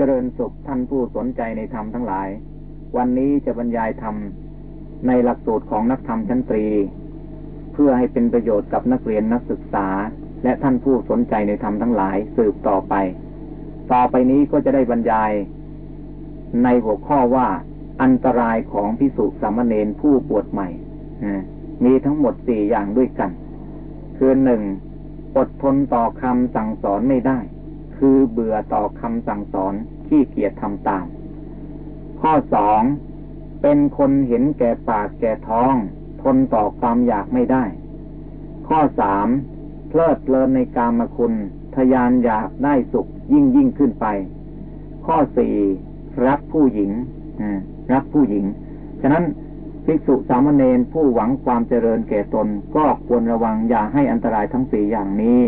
เจริญสุขท่านผู้สนใจในธรรมทั้งหลาย วันนี้จะบรรยายธรรมในหลักสูตรของนักธรรมชั้นตรี เพื่อให้เป็นประโยชน์กับนักเรียนนักศึกษา และท่านผู้สนใจในธรรมทั้งหลายสืบต่อไป ต่อไปนี้ก็จะได้บรรยาย ในหัวข้อว่า อันตรายของพิสุสามเณรผู้ปวดใหม่มีทั้งหมดสี่อย่างด้วยกัน คือหนึ่งอดทนต่อคำสั่งสอนไม่ได้ คือเบื่อต่อคำสั่งสอนขี้เกียจทำตาม ข้อสองเป็นคนเห็นแก่ปากแก่ท้อง ทนต่อความอยากไม่ได้ ข้อสามเพลิดเพลินในกามคุณ ทยานอยากได้สุขยิ่งยิ่งขึ้นไป ข้อสี่รักผู้หญิงรักผู้หญิง ฉะนั้นภิกษุสามเณรผู้หวังความเจริญแก่ตนก็ควรระวังอย่าให้อันตรายทั้งสี่อย่างนี้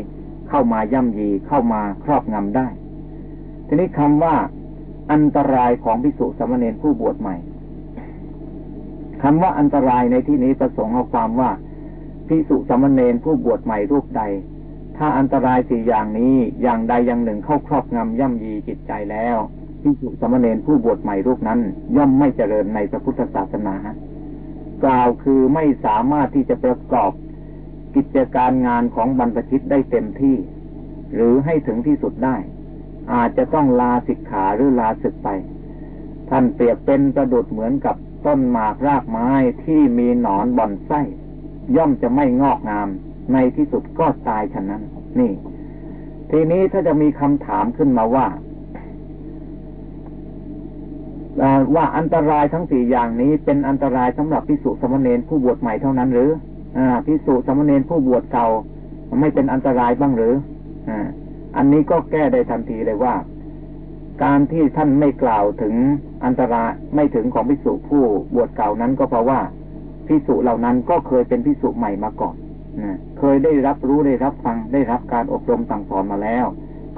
เข้ามาย่ำยีเข้ามาครอบงำได้ ทีนี้คำว่า อันตรายของภิกษุสามเณรผู้บวชใหม่คำว่าอันตรายในที่นี้ประสงค์เอาความว่าภิกษุสามเณรผู้บวชใหม่รูปใด ถ้าอันตรายสี่อย่างนี้อย่างใดอย่างหนึ่งเข้าครอบงำย่ำยีจิตใจแล้วภิกษุสามเณรผู้บวชใหม่รูปนั้น ย่อมไม่เจริญในพระพุทธศาสนา กล่าวคือไม่สามารถที่จะประกอบ กิจการงานของบรรพชิตได้เต็มที่ หรือให้ถึงที่สุดได้ อาจจะต้องลาสิกขาหรือลาศึกไป ท่านเปรียบเป็นประดุดเหมือนกับต้นหมากรากไม้ที่มีหนอนบ่อนไส้ ย่อมจะไม่งอกงาม ในที่สุดก็ตายฉะนั้น นี่ ทีนี้ถ้าจะมีคำถามขึ้นมาว่าว่าอันตรายทั้งสี่อย่างนี้เป็นอันตรายสำหรับพิสุสมณเณรผู้บวชใหม่เท่านั้นหรืออ พิสุสมณเณรผู้บวชเก่า ไม่เป็นอันตรายบ้างหรือออันนี้ก็แก้ได้ทันทีเลยว่า การที่ท่านไม่กล่าวถึงอันตรายไม่ถึงของพิสุผู้บวชเก่านั้นก็เพราะว่าพิสุเหล่านั้นก็เคยเป็นพิสุใหม่มาก่อนเคยได้รับรู้ได้รับฟังได้รับการอบรมสั่งสอนมาแล้ว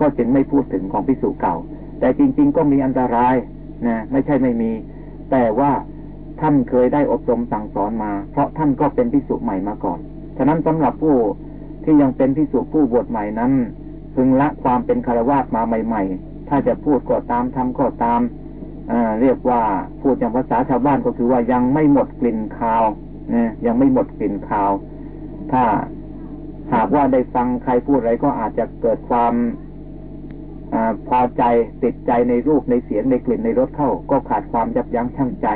ก็จึงไม่พูดถึงของพิสุเก่า แต่จริง ๆ ก็มีอันตรายนะไม่ใช่ไม่มี แต่ว่า ท่านเคยได้อบรมสั่งสอนมา เพราะท่านก็เป็นพิสุใหม่มาก่อน ฉะนั้นสำหรับผู้ที่ยังเป็นพิสุผู้บวชใหม่นั้นพึงละความเป็นคารวะมาใหม่ ๆ ถ้าจะพูดก็ตามทำก็ตามเรียกว่าพูดอย่างภาษาชาวบ้านก็คือว่ายังไม่หมดกลิ่นคาวนะยังไม่หมดกลิ่นคาว ถ้าหากว่าได้ฟังใครพูดอะไรก็อาจจะเกิดความอพอใจติดใจในรูปในเสียงในกลิ่นในรสเข้า ก็ขาดความยับยั้งชั่งใจ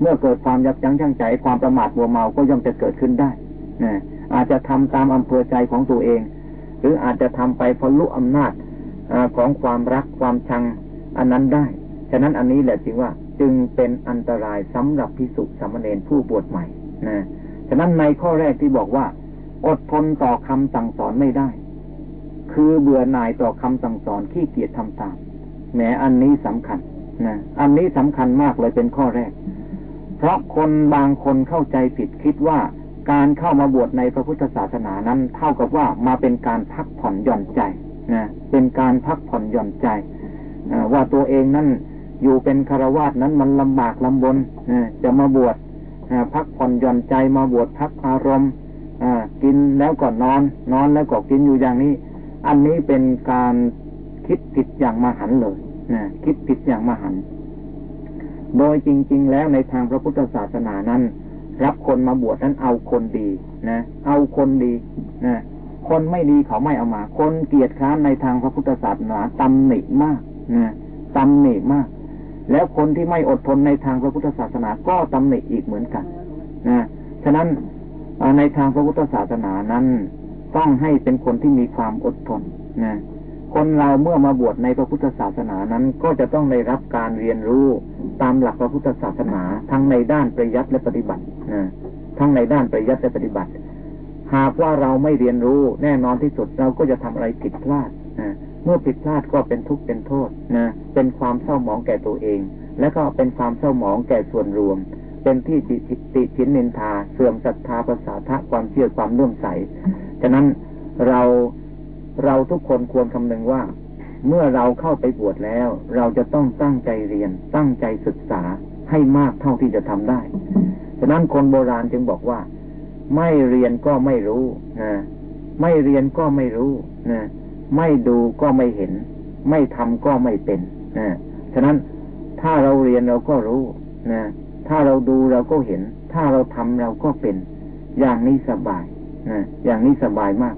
เมื่อเกิดความยับยั้งชั่งใจ ความประมาทมัวเมาก็ย่อมจะเกิดขึ้นได้นะอาจจะทำตามอำเภอใจของตัวเอง หรืออาจจะทำไปเพราะลุอำนาจอของความรักความชังอันนั้นได้ ฉะนั้นอันนี้แหละจึงว่าจึงเป็นอันตรายสำหรับพิสุสามเณรผู้บวชใหม่นะฉะนั้นในข้อแรกที่บอกว่า อดทนต่อคำสั่งสอนไม่ได้ คือเบื่อหน่ายต่อคำสั่งสอนขี้เกียจทำตามแหมอันนี้สำคัญนะอันนี้สำคัญมากเลยเป็นข้อแรก เพราะคนบางคนเข้าใจผิดคิดว่าการเข้ามาบวชในพระพุทธศาสนานั้น เท่ากับว่ามาเป็นการพักผ่อนหย่อนใจนะเป็นการพักผ่อนหย่อนใจว่าตัวเองนั้นอยู่เป็นคารวาสนั้นมันลำบากลำบนจะมาบวชพักผ่อนหย่อนใจมาบวชพักอารมณ์กินแล้วก็นอน นอนแล้วก็กินอยู่อย่างนี้ อันนี้เป็นการคิดผิดอย่างมหันเลยนะคิดผิดอย่างมหัน โดยจริง ๆ แล้วในทางพระพุทธศาสนานั้น รับคนมาบวชนั้นเอาคนดีนะ เอาคนดีนะคนไม่ดีเขาไม่เอามา คนเกียรติค้านในทางพระพุทธศาสนาตำหนิมากนะตำหนิมาก แล้วคนที่ไม่อดทนในทางพระพุทธศาสนาก็ตำหนิอีกเหมือนกันนะฉะนั้นในทางพระพุทธศาสนานั้น ต้องให้เป็นคนที่มีความอดทนนะ คนเราเมื่อมาบวชในพระพุทธศาสนานั้น ก็จะต้องได้รับการเรียนรู้ตามหลักพระพุทธศาสนา ทั้งในด้านปริยัติและปฏิบัตินะทั้งในด้านปริยัติและปฏิบัติ หากว่าเราไม่เรียนรู้แน่นอนที่สุดเราก็จะทำอะไรผิดพลาดนะเมื่อผิดพลาดก็เป็นทุกข์เป็นโทษนะเป็นความเศร้าหมองแก่ตัวเอง และก็เป็นความเศร้าหมองแก่ส่วนรวม เป็นที่ติติชินนินทา เสื่อมศรัทธาภาษาทะความเชื่อความเลื่อมใสฉะนั้นเรา เราทุกคนควรคำนึงว่า เมื่อเราเข้าไปบวชแล้ว เราจะต้องตั้งใจเรียน ตั้งใจศึกษาให้มากเท่าที่จะทำได้ ฉะนั้นคนโบราณจึงบอกว่า ไม่เรียนก็ไม่รู้นะไม่เรียนก็ไม่รู้นะไม่ดูก็ไม่เห็น ไม่ทำก็ไม่เป็นนะฉะนั้นถ้าเราเรียนเราก็รู้นะถ้าเราดูเราก็เห็น ถ้าเราทำเราก็เป็น อย่างนี้สบายนะอย่างนี้สบายมาก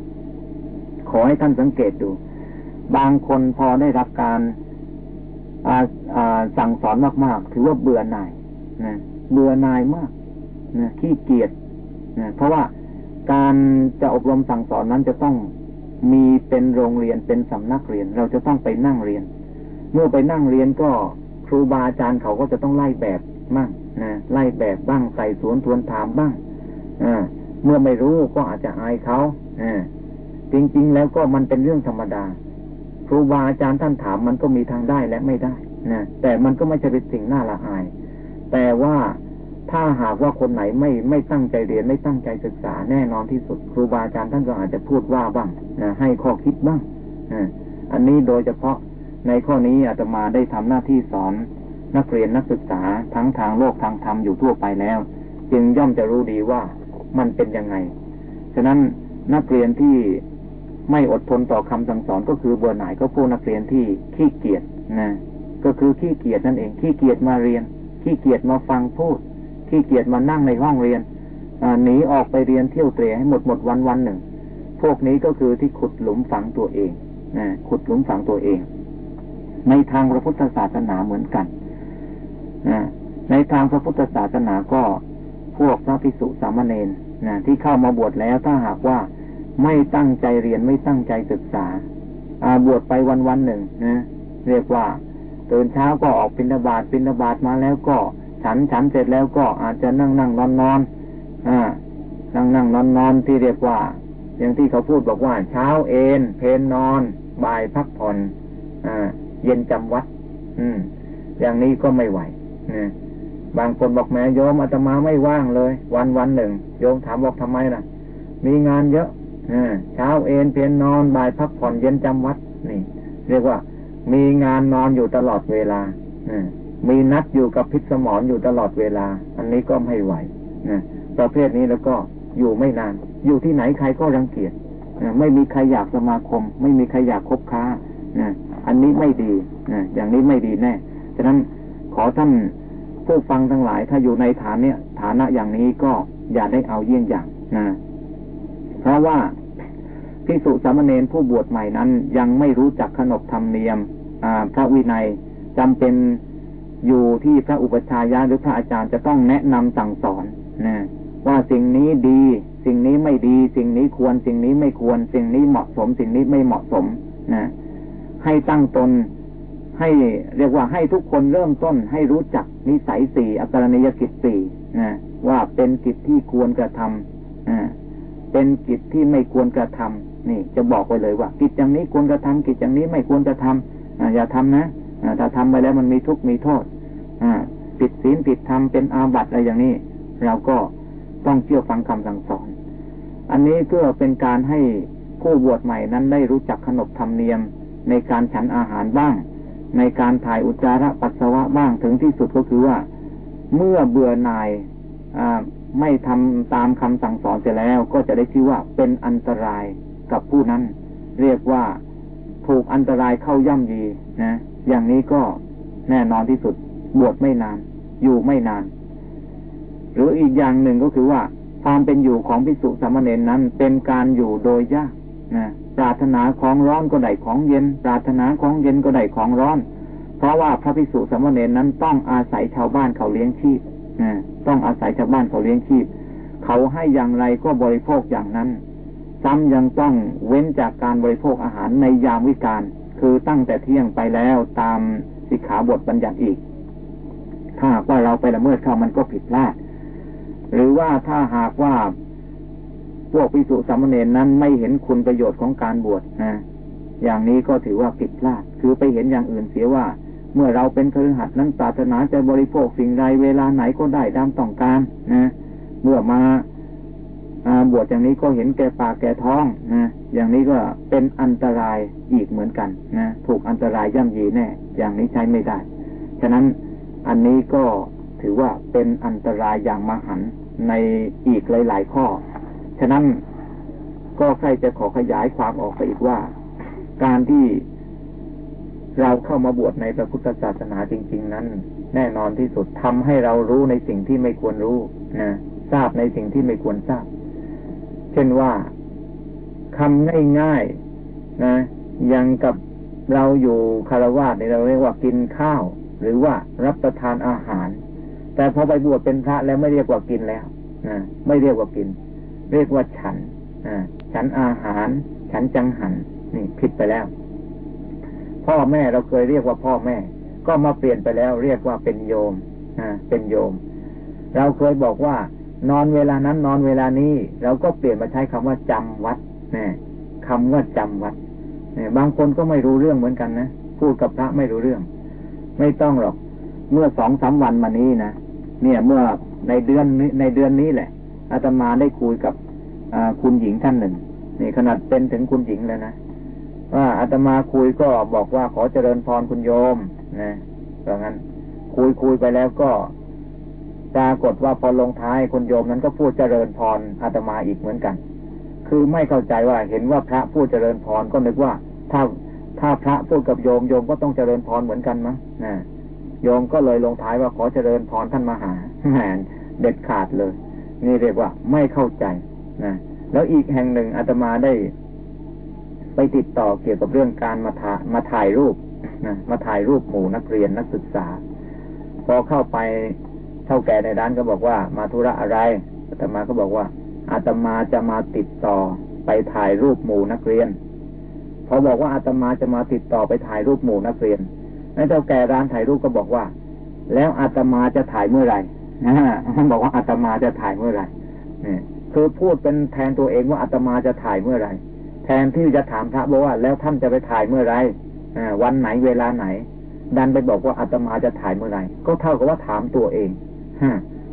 ขอให้ท่านสังเกตดู บางคนพอได้รับการสั่งสอนมากๆถือว่าเบื่อหน่ายนะเบื่อหน่ายมากนะขี้เกียจนะเพราะว่าการจะอบรมสั่งสอนนั้นจะต้องมีเป็นโรงเรียนเป็นสำนักเรียน เราจะต้องไปนั่งเรียน เมื่อไปนั่งเรียนก็ครูบาอาจารย์เขาก็จะต้องไล่แบบบ้างนะไล่แบบบ้างใส่สวนทวนถามบ้างอเมื่อไม่รู้ก็อาจจะอายเขาอ จริงๆแล้วก็มันเป็นเรื่องธรรมดา ครูบาอาจารย์ท่านถามมันก็มีทางได้และไม่ได้นะแต่มันก็ไม่ใช่เป็นสิ่งน่าละอาย แต่ว่าถ้าหากว่าคนไหนไม่ไม่ตั้งใจเรียนไม่ตั้งใจศึกษาแน่นอนที่สุด ครูบาอาจารย์ท่านก็อาจจะพูดว่าบ้างนะให้ข้อคิดบ้างอันนี้โดยเฉพาะในข้อนี้อาตมาได้ทำหน้าที่สอน นักเรียนนักศึกษาทั้งทางโลกทางธรรมอยู่ทั่วไปแล้ว จึงย่อมจะรู้ดีว่ามันเป็นยังไง ฉะนั้นนักเรียนที่ ไม่อดทนต่อคำสั่งสอนก็คือเบื่อหน่ายก็พวกนักเรียนที่ขี้เกียจนะก็คือขี้เกียจนั่นเองขี้เกียจมาเรียน ขี้เกียจมาฟังพูด ขี้เกียจมานั่งในห้องเรียนหนีออกไปเรียนเที่ยวเตะให้หมดหมดวันวันหนึ่ง พวกนี้ก็คือที่ขุดหลุมฝังตัวเองนะขุดหลุมฝังตัวเอง ในทางพระพุทธศาสนาเหมือนกันนะในทางพระพุทธศาสนาก็พวกพระภิกษุสามเณรนะที่เข้ามาบวชแล้วถ้าหากว่า ไม่ตั้งใจเรียนไม่ตั้งใจศึกษา อาบวชไปวันวันหนึ่งนะเรียกว่าตื่นเช้าก็ออกปิณฑบาตปิณฑบาตมาแล้วก็ฉันฉันเสร็จแล้วก็อาจจะนั่งนั่งนอนนอนอ่านั่งนั่งนอนนอนที่เรียกว่า อย่างที่เขาพูดบอกว่า เช้าเอนเพนนอน บ่ายพักผ่อนอ่าเย็นจำวัด อืม อย่างนี้ก็ไม่ไหวนะบางคนบอกแม่โยมอาตมาไม่ว่างเลย วันวันหนึ่ง โยมถามบอกทำไมล่ะ มีงานเยอะ เช้าเอนเพนนอนบ่ายพักผ่อนเย็นจำวัดนี่ เรียกว่า มีงานนอนอยู่ตลอดเวลามีนัดอยู่กับพิษสมอนอยู่ตลอดเวลา อันนี้ก็ไม่ไหวนะประเภทนี้แล้วก็อยู่ไม่นาน อยู่ที่ไหนใครก็รังเกียจไม่มีใครอยากสมาคม ไม่มีใครอยากคบค้านะอันนี้ไม่ดีนะอย่างนี้ไม่ดีแน่ฉะนั้นขอท่านผู้ฟังทั้งหลาย ถ้าอยู่ในฐานเนี้ยฐานะอย่างนี้ก็อย่าได้เอาเยี่ยงอย่างนะเพราะว่า พิสุสามเณรผู้บวชใหม่นั้น ยังไม่รู้จักขนบธรรมเนียมพระวินัยจำเป็นอยู่ที่พระอุปชายะหรือพระอาจารย์จะต้องแนะนำสั่งสอนนะว่าสิ่งนี้ดี สิ่งนี้ไม่ดี สิ่งนี้ควร สิ่งนี้ไม่ควร สิ่งนี้เหมาะสม สิ่งนี้ไม่เหมาะสมนะให้ตั้งตนให้เรียกว่าให้ทุกคนเริ่มต้นให้รู้จักนิสัยสี่อัตรนิยกิจสี่นะว่าเป็นกิจที่ควรกระทำนะเป็นกิจที่ไม่ควรกระทำ นี่จะบอกไปเลยว่า กิจอย่างนี้ควรกระทำกิจอย่างนี้ไม่ควรกระทำอย่าทำนะถ้าทำไปแล้วมันมีทุกข์มีโทษผิดศีลผิดธรรมเป็นอาบัติอะไรอย่างนี้เราก็ต้องเชื่อฟังคำสั่งสอน อันนี้ก็เป็นการให้ผู้บวชใหม่นั้นได้รู้จักขนบธรรมเนียมในการฉันอาหารบ้าง ในการถ่ายอุจจาระปัสสาวะบ้างถึงที่สุดก็คือว่า เมื่อเบื่อหน่ายไม่ทำตามคำสั่งสอนเสร็จแล้ว ก็จะได้ชื่อว่าเป็นอันตราย กับผู้นั้น เรียกว่าถูกอันตรายเข้าย่ำยีนะ อย่างนี้ก็แน่นอนที่สุด บวชไม่นาน อยู่ไม่นาน หรืออีกอย่างหนึ่งก็คือว่า ความเป็นอยู่ของพิสุสามเณรนั้น เป็นการอยู่โดยยากนะปรารถนาของร้อนก็ได้ของเย็น ปรารถนาของเย็นก็ได้ของร้อน เพราะว่าพระพิสุสามเณรนั้นต้องอาศัยชาวบ้านเขาเลี้ยงชีพนะต้องอาศัยชาวบ้านเขาเลี้ยงชีพ เขาให้อย่างไรก็บริโภคอย่างนั้น ซ้ำยังต้องเว้นจากการบริโภคอาหารในยามวิกาลคือตั้งแต่เที่ยงไปแล้วตามสิกขาบทบัญญัติอีก ถ้าว่าเราไปละเมิดเข้ามันก็ผิดพลาด หรือว่าถ้าหากว่าพวกพิสุสามเณรนั้นไม่เห็นคุณประโยชน์ของการบวชนะอย่างนี้ก็ถือว่าผิดพลาด คือไปเห็นอย่างอื่นเสียว่า เมื่อเราเป็นครือขัดนั้นปรารถนาจะบริโภคสิ่งใดเวลาไหนก็ได้ตามต้องการนะ เมื่อมา บวชอย่างนี้ก็เห็นแก่ปากแก่ท้องนะอย่างนี้ก็เป็นอันตรายอีกเหมือนกันนะถูกอันตรายย่ำยีแน่อย่างนี้ใช้ไม่ได้ ฉะนั้นอันนี้ก็ถือว่าเป็นอันตรายอย่างมหันในอีกหลาย ๆ ข้อ ฉะนั้นก็ใครจะขอขยายความออกไปอีกว่า การที่เราเข้ามาบวชในพระพุทธศาสนาจริง ๆ นั้น แน่นอนที่สุดทำให้เรารู้ในสิ่งที่ไม่ควรรู้นะทราบในสิ่งที่ไม่ควรทราบ เช่นว่าคำง่ายๆนะยังกับเราอยู่คารวะเนี่ยเราเรียกว่ากินข้าว หรือว่ารับประทานอาหาร แต่พอไปบวชเป็นพระแล้วไม่เรียกว่ากินแล้วนะไม่เรียกว่ากิน เรียกว่าฉันนะฉันอาหาร ฉันจังหันนี่ผิดไปแล้ว พ่อแม่เราเคยเรียกว่าพ่อแม่ ก็มาเปลี่ยนไปแล้ว เรียกว่าเป็นโยมนะเป็นโยม เราเคยบอกว่า นอนเวลานั้นนอนเวลานี้ เราก็เปลี่ยนมาใช้คำว่าจำวัดนะคำว่าจำวัดบางคนก็ไม่รู้เรื่องเหมือนกันนะพูดกับพระไม่รู้เรื่อง ไม่ต้องหรอก เมื่อสองสาวันมานี้นะเนี่ยเมื่อในเดือนนี้ในเดือนนี้แหละอาตมาได้คุยกับคุณหญิงท่านหนึ่งนี่ขนาดเป็นถึงคุณหญิงแล้วนะว่าอาตมาคุยก็บอกว่าขอเจริญพรคุณโยมนะเพราะงั้นคุยคุยไปแล้วก็ ปรากฏว่าพอลงท้ายคุณโยมนั้นก็พูดเจริญพรอาตมาอีกเหมือนกัน คือไม่เข้าใจว่าเห็นว่าพระพูดเจริญพรก็นึกว่า ถ้าถ้าพระพูดกับโยมโยมก็ต้องเจริญพรเหมือนกันมั้งนะโยมก็เลยลงท้ายว่าขอเจริญพรท่านมหาแหมเด็ดขาดเลย นี่เรียกว่าไม่เข้าใจนะแล้วอีกแห่งหนึ่งอาตมาได้ไปติดต่อเกี่ยวกับเรื่องการมาถ่ายมาถ่ายรูปนะมาถ่ายรูปหมู่นักเรียนนักศึกษา พอเข้าไป ท่าแก่ในร้านก็บอกว่า มาธุระอะไรอาตมาก็บอกว่า อาตมาจะมาติดต่อไปถ่ายรูปหมู่นักเรียนพอบอกว่าอาตมาจะมาติดต่อไปถ่ายรูปหมู่นักเรียนนั่นเจ้าแก่ร้านถ่ายรูปก็บอกว่า แล้วอาตมาจะถ่ายเมื่อไหร่นะบอกว่าอาตมาจะถ่ายเมื่อไหร่นี่คือพูดเป็นแทนตัวเองว่าอาตมาจะถ่ายเมื่อไหร่แทนที่จะถามพระบอกว่า แล้วท่านจะไปถ่ายเมื่อไหร่วันไหนเวลาไหน ดันไปบอกว่าอาตมาจะถ่ายเมื่อไหร่ก็เท่ากับว่าถามตัวเอง ฮ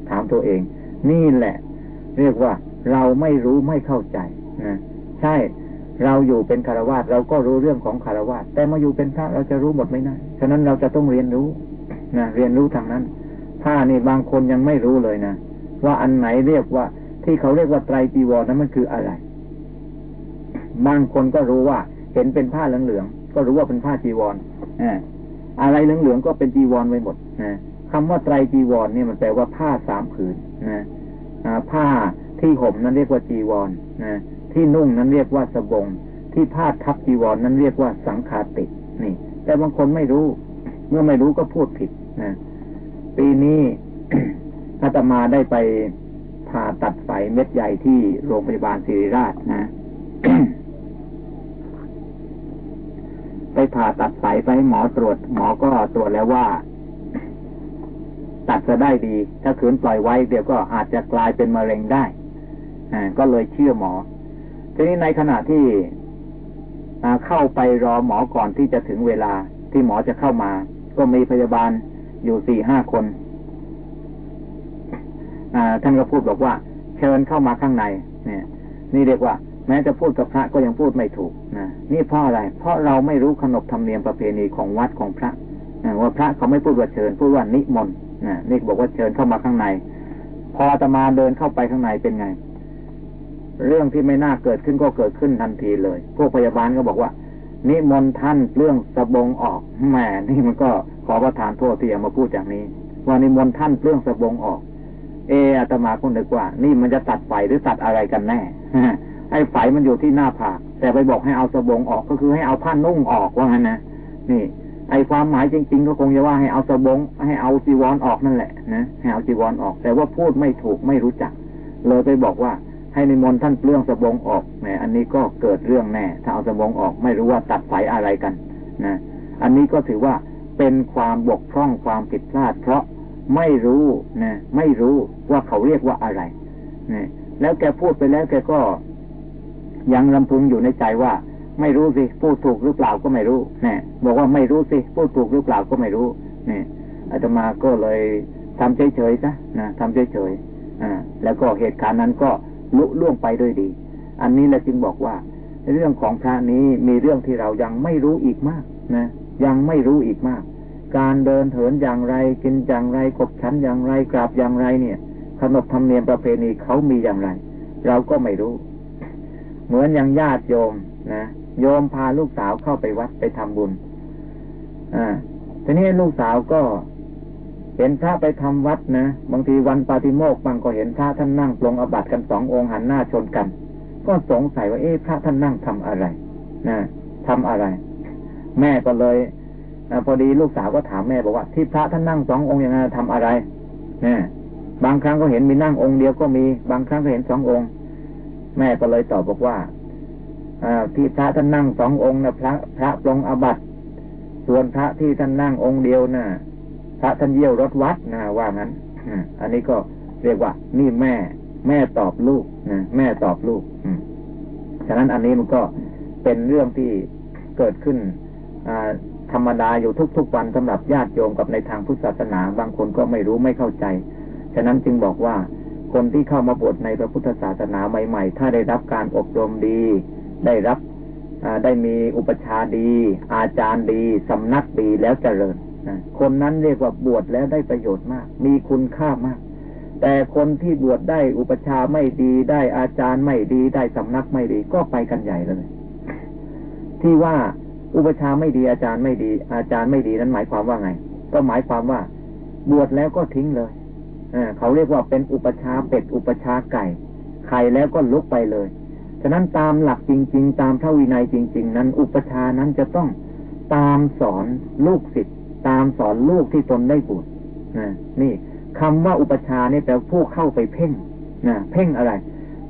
ถามตัวเอง นี่แหละ เรียกว่าเราไม่รู้ไม่เข้าใจนะใช่เราอยู่เป็นคารวะเราก็รู้เรื่องของคารวะแต่มาอยู่เป็นพระเราจะรู้หมดไม่ได้ฉะนั้นเราจะต้องเรียนรู้นะเรียนรู้ทางนั้นถ้านี่บางคนยังไม่รู้เลยนะว่าอันไหนเรียกว่า ที่เขาเรียกว่าไตรจีวรนั้นมันคืออะไร บางคนก็รู้ว่า เห็นเป็นผ้าเหลืองๆก็รู้ว่าเป็นผ้าจีวรออะไรเหลืองๆก็เป็นจีวรไว้หมดนะ คำว่าไตรจีวรเนี่ยมันแปลว่าผ้าสามผืนนะผ้าที่ห่มนั้นเรียกว่าจีวรนะที่นุ่งนั้นเรียกว่าสบง ที่พาทับจีวรนนั้นเรียกว่าสังขาตินี่ แต่บางคนไม่รู้ เมื่อไม่รู้ก็พูดผิดนะปีนี้อาตมาได้ไปผ่าตัดไฟเม็ดใหญ่ที่โรงพยาบาลศิริราชนะไปผ่าตัดไฟไปให้หมอตรวจ หมอก็ตรวจแล้วว่า ตัดจะได้ดี ถ้าขืนปล่อยไว้เดี๋ยวก็อาจจะกลายเป็นมะเร็งได้ก็เลยเชื่อหมอ ทีนี้ในขณะที่เข้าไปรอหมอก่อนที่จะถึงเวลาที่หมอจะเข้ามา ก็มีพยาบาลอยู่สี่ห้าคนท่านก็พูดบอกว่า เชิญเข้ามาข้างใน เนี่ย นี่เรียกว่า แม้จะพูดกับพระก็ยังพูดไม่ถูกนะนี่เพราะอะไร เพราะเราไม่รู้ขนบธรรมเนียมประเพณีของวัดของพระว่าพระเขาไม่พูดว่าเชิญพูดว่านิมนต์ นี่บอกว่าเชิญเข้ามาข้างใน พอตมาเดินเข้าไปข้างในเป็นไง เรื่องที่ไม่น่าเกิดขึ้นก็เกิดขึ้นทันทีเลย พวกพยาบาลก็บอกว่า นิมนต์ท่านเรื่องสบงออกแหมนี่มันก็ขอประทานโทษที่เอามาพูดอย่างนี้ ว่านิมนต์ท่านเรื่องสบงออก เออาตมาคนนึกว่า นี่มันจะตัดไฟหรือตัดอะไรกันแน่ไอ้ไฟมันอยู่ที่หน้าผากแต่ไปบอกให้เอาสบงออกก็คือให้เอาผ้านุ่งออกว่างั้นนะนี่ ไอความหมายจริง ๆ ก็คงจะว่าให้เอาสบง ให้เอาจีวรออกนั่นแหละนะให้เอาจีวรออก แต่ว่าพูดไม่ถูกไม่รู้จัก เลยไปบอกว่า ให้นิมนต์ท่านเปลื้องสบงออกแหมอันนี้ก็เกิดเรื่องแน่ ถ้าเอาสบงออกไม่รู้ว่าตัดไฟอะไรกันนะอันนี้ก็ถือว่าเป็นความบกพร่องความผิดพลาด เพราะไม่รู้นะไม่รู้ว่าเขาเรียกว่าอะไรนะแล้วแกพูดไปแล้วแกก็ยังลำพึงอยู่ในใจว่า ไม่รู้สิพูดถูกหรือเปล่าก็ไม่รู้นะบอกว่าไม่รู้สิพูดถูกหรือเปล่าก็ไม่รู้นี่อาตมาก็เลยทำเฉยๆซะนะทำเฉยๆอ่าแล้วก็เหตุการณ์นั้นก็ลุล่วงไปด้วยดี อันนี้แหละจึงบอกว่า เรื่องของพระนี้มีเรื่องที่เรายังไม่รู้อีกมากนะยังไม่รู้อีกมาก การเดินเถินอย่างไรกินอย่างไรกบชั้นอย่างไรกราบอย่างไรเนี่ยขนบธรรมเนียมประเพณีเขามีอย่างไร เราก็ไม่รู้ เหมือนอย่างญาติโยมนะ โยมพาลูกสาวเข้าไปวัดไปทำบุญ อ่า ทีนี้ลูกสาวก็เห็นพระไปทำวัดนะ บางทีวันปาติโมกข์บางก็เห็นพระท่านนั่งปลงอบัตกันสององค์หันหน้าชนกัน ก็สงสัยว่าเอ๊ะพระท่านนั่งทำอะไร นะทำอะไร แม่ก็เลยอพอดีลูกสาวก็ถามแม่บอกว่า ที่พระท่านนั่งสององค์อย่างไงทำอะไรนะบางครั้งก็เห็นมีนั่งองค์เดียวก็มี บางครั้งก็เห็นสององค์ แม่ก็เลยตอบบอกว่า ที่พระท่านนั่งสององค์นะพระพระปลงอบัตส่วนพระที่ท่านนั่งองค์เดียวนะ่ะพระท่านเยี่ยวรถวัดนะว่างั้นอันนี้ก็เรียกว่า นี่แม่ แม่ตอบลูกนะแม่ตอบลูกฉะนั้นอันนี้มันก็เป็นเรื่องที่เกิดขึ้นธรรมดาอยู่ทุกๆวันสำหรับญาติโยมกับในทางพุทธศาสนา บางคนก็ไม่รู้ไม่เข้าใจ ฉะนั้นจึงบอกว่าคนที่เข้ามาบวชในพระพุทธศาสนาใหม่ ๆ ถ้าได้รับการอบรมดี ได้รับได้มีอุปชาดี อาจารย์ดีสำนักดีแล้วเจริญคนนั้นเรียกว่าบวชแล้วได้ประโยชน์มาก มีคุณค่ามาก แต่คนที่บวชได้อุปชาไม่ดีได้อาจารย์ไม่ดีได้สำนักไม่ดี ก็ไปกันใหญ่เลย ที่ว่าอุปชาไม่ดีอาจารย์ไม่ดี อาจารย์ไม่ดีนั้นหมายความว่าไง ก็หมายความว่า บวชแล้วก็ทิ้งเลยเเขาเรียกว่าเป็นอุปชาเป็ดอุปชาไก่ไข่แล้วก็ลุกไปเลย ฉะนั้นตามหลักจริง ๆ ตามพระวินัยจริง ๆ นั้น อุปชานั้นจะต้องตามสอนลูกศิษย์ตามสอนลูกที่ตนได้บวชนะนี่คำว่าอุปชาเนี่ยแปลผู้เข้าไปเพ่งนะเพ่งอะไร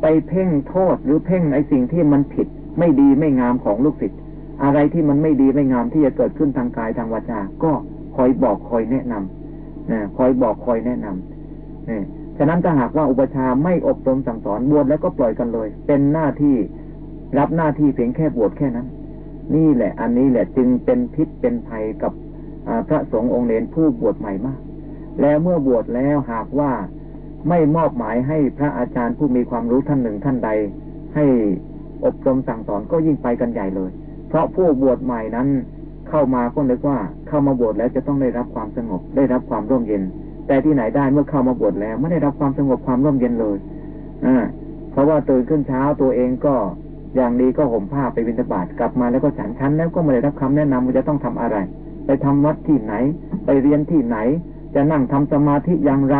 ไปเพ่งโทษหรือเพ่งไอ้สิ่งที่มันผิด ไม่ดีไม่งามของลูกศิษย์อะไรที่มันไม่ดีไม่งามที่จะเกิดขึ้นทางกายทางวาจาก็คอยบอกคอยแนะนำนะคอยบอกคอยแนะนำนี่ ฉะนั้นถ้าหากว่าอุปชาไม่อบรมสั่งสอนบวชแล้วก็ปล่อยกันเลย เป็นหน้าที่รับหน้าที่เพียงแค่บวชแค่นั้น นี่แหละ อันนี้แหละจึงเป็นพิษเป็นภัยกับพระสงฆ์องค์เนนผู้บวชใหม่มาก แล้วเมื่อบวชแล้วหากว่าไม่มอบหมายให้พระอาจารย์ผู้มีความรู้ท่านหนึ่งท่านใด ให้อบรมสั่งสอนก็ยิ่งไปกันใหญ่เลย เพราะผู้บวชใหม่นั้นเข้ามาก็นึกว่าเข้ามาบวชแล้วจะต้องได้รับความสงบได้รับความร่มเย็น แต่ที่ไหนได้เมื่อเข้ามาบวชแล้ว ไม่ได้รับความสงบความร่มเย็นเลยอ่าเพราะว่าตื่นขึ้นเช้าตัวเองก็อย่างดีก็ห่มผ้าไปบิณฑบาตกลับมาแล้วก็ฉันชั้นแล้วก็ไม่ได้รับคำแนะนำว่าจะต้องทำอะไร ไปทำวัดที่ไหน ไปเรียนที่ไหน จะนั่งทำสมาธิอย่างไร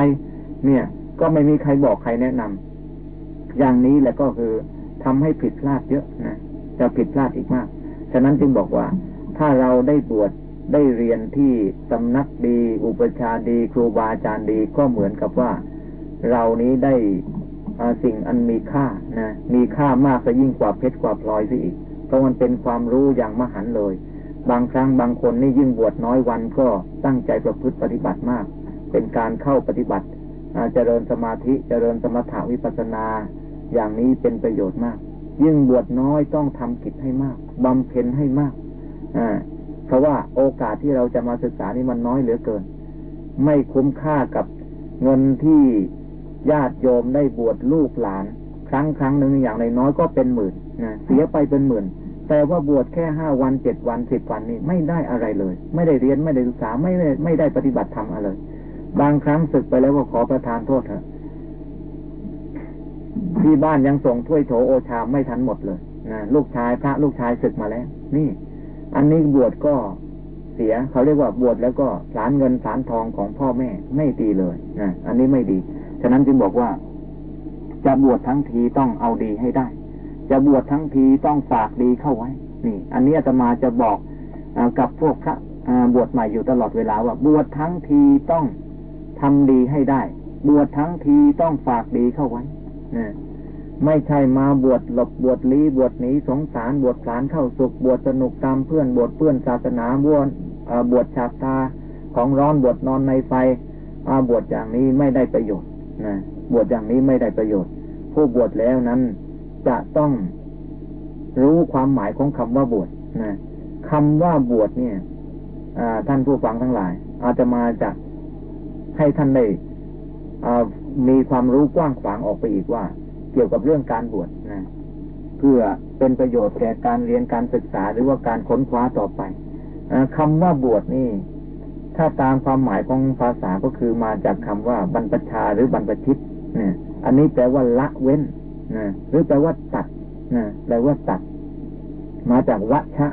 เนี่ย ก็ไม่มีใครบอกใครแนะนำอย่างนี้แหละก็คือทำให้ผิดพลาดเยอะนะจะผิดพลาดอีกมาก ฉะนั้นจึงบอกว่า ถ้าเราได้บวช ได้เรียนที่สำนักดี อุปชาดี ครูบาอาจารย์ดีก็เหมือนกับว่า เรานี้ได้สิ่งอันมีค่านะมีค่ามากซะยิ่งกว่าเพชรกว่าพลอยซะอีก เพราะมันเป็นความรู้อย่างมหันเลย บางครั้งบางคนนี่ยิ่งบวชน้อยวันก็ตั้งใจประพฤติปฏิบัติมาก เป็นการเข้าปฏิบัติเจริญสมาธิเจริญสมถาวิปัสนา อย่างนี้เป็นประโยชน์มาก ยิ่งบวชน้อยต้องทำกิจให้มากบำเพ็ญให้มากอ่า เพราะว่าโอกาสที่เราจะมาศึกษานี่มันน้อยเหลือเกิน ไม่คุ้มค่ากับเงินที่ญาติโยมได้บวชลูกหลาน ครั้งครั้งหนึ่งอย่างน้อยก็เป็นหมื่นนะเสียไปเป็นหมื่น แต่ว่าบวชแค่ห้าวันเจ็ดวันสิบวันนี้ไม่ได้อะไรเลย ไม่ได้เรียนไม่ได้ศึกษาไม่ได้ไม่ได้ปฏิบัติธรรมอะไร บางครั้งศึกไปแล้วก็ขอประทานโทษเถอะที่บ้านยังส่งถ้วยโถโอชาไม่ทันหมดเลยนะลูกชายพระลูกชายศึกมาแล้ว นี่ อันนี้บวชก็เสียเขาเรียกว่าบวชแล้วก็สารเงินสารทองของพ่อแม่ไม่ดีเลยนะอันนี้ไม่ดี ฉะนั้นจึงบอกว่า จะบวชทั้งทีต้องเอาดีให้ได้ จะบวชทั้งทีต้องฝากดีเข้าไว้ นี่ อันนี้อาตมาจะบอกอกับพวกพระบวชใหม่อยู่ตลอดเวลาว่า บวชทั้งทีต้องทำดีให้ได้ บวชทั้งทีต้องฝากดีเข้าไว้นะ ไม่ใช่มาบวชหลบบวชลี้บวชหนีสงสารบวชสารเข้าสุขบวชสนุกตามเพื่อนบวชเพื่อนศาสนาบวชบวชฉาบตาของร้อนบวชนอนในไฟบวชอย่างนี้ไม่ได้ประโยชน์นะบวชอย่างนี้ไม่ได้ประโยชน์ ผู้บวชแล้วนั้นจะต้องรู้ความหมายของคำว่าบวชนะคำว่าบวชเนี่ยท่านผู้ฟังทั้งหลาย อาจจะมาจากให้ท่านได้มีความรู้กว้างขวางออกไปอีกว่า เกี่ยวกับเรื่องการบวชนะเพื่อเป็นประโยชน์แก่การเรียนการศึกษาหรือว่าการค้นคว้าต่อไปอคำว่าบวชนี่ ถ้าตามความหมายของภาษาก็คือมาจากคำว่าบรรพชาหรือบรรพชิตเนี่ยอันนี้แปลว่าละเว้นนะหรือแปลว่าตัดนะแปลว่าตัด มาจากวัชชะ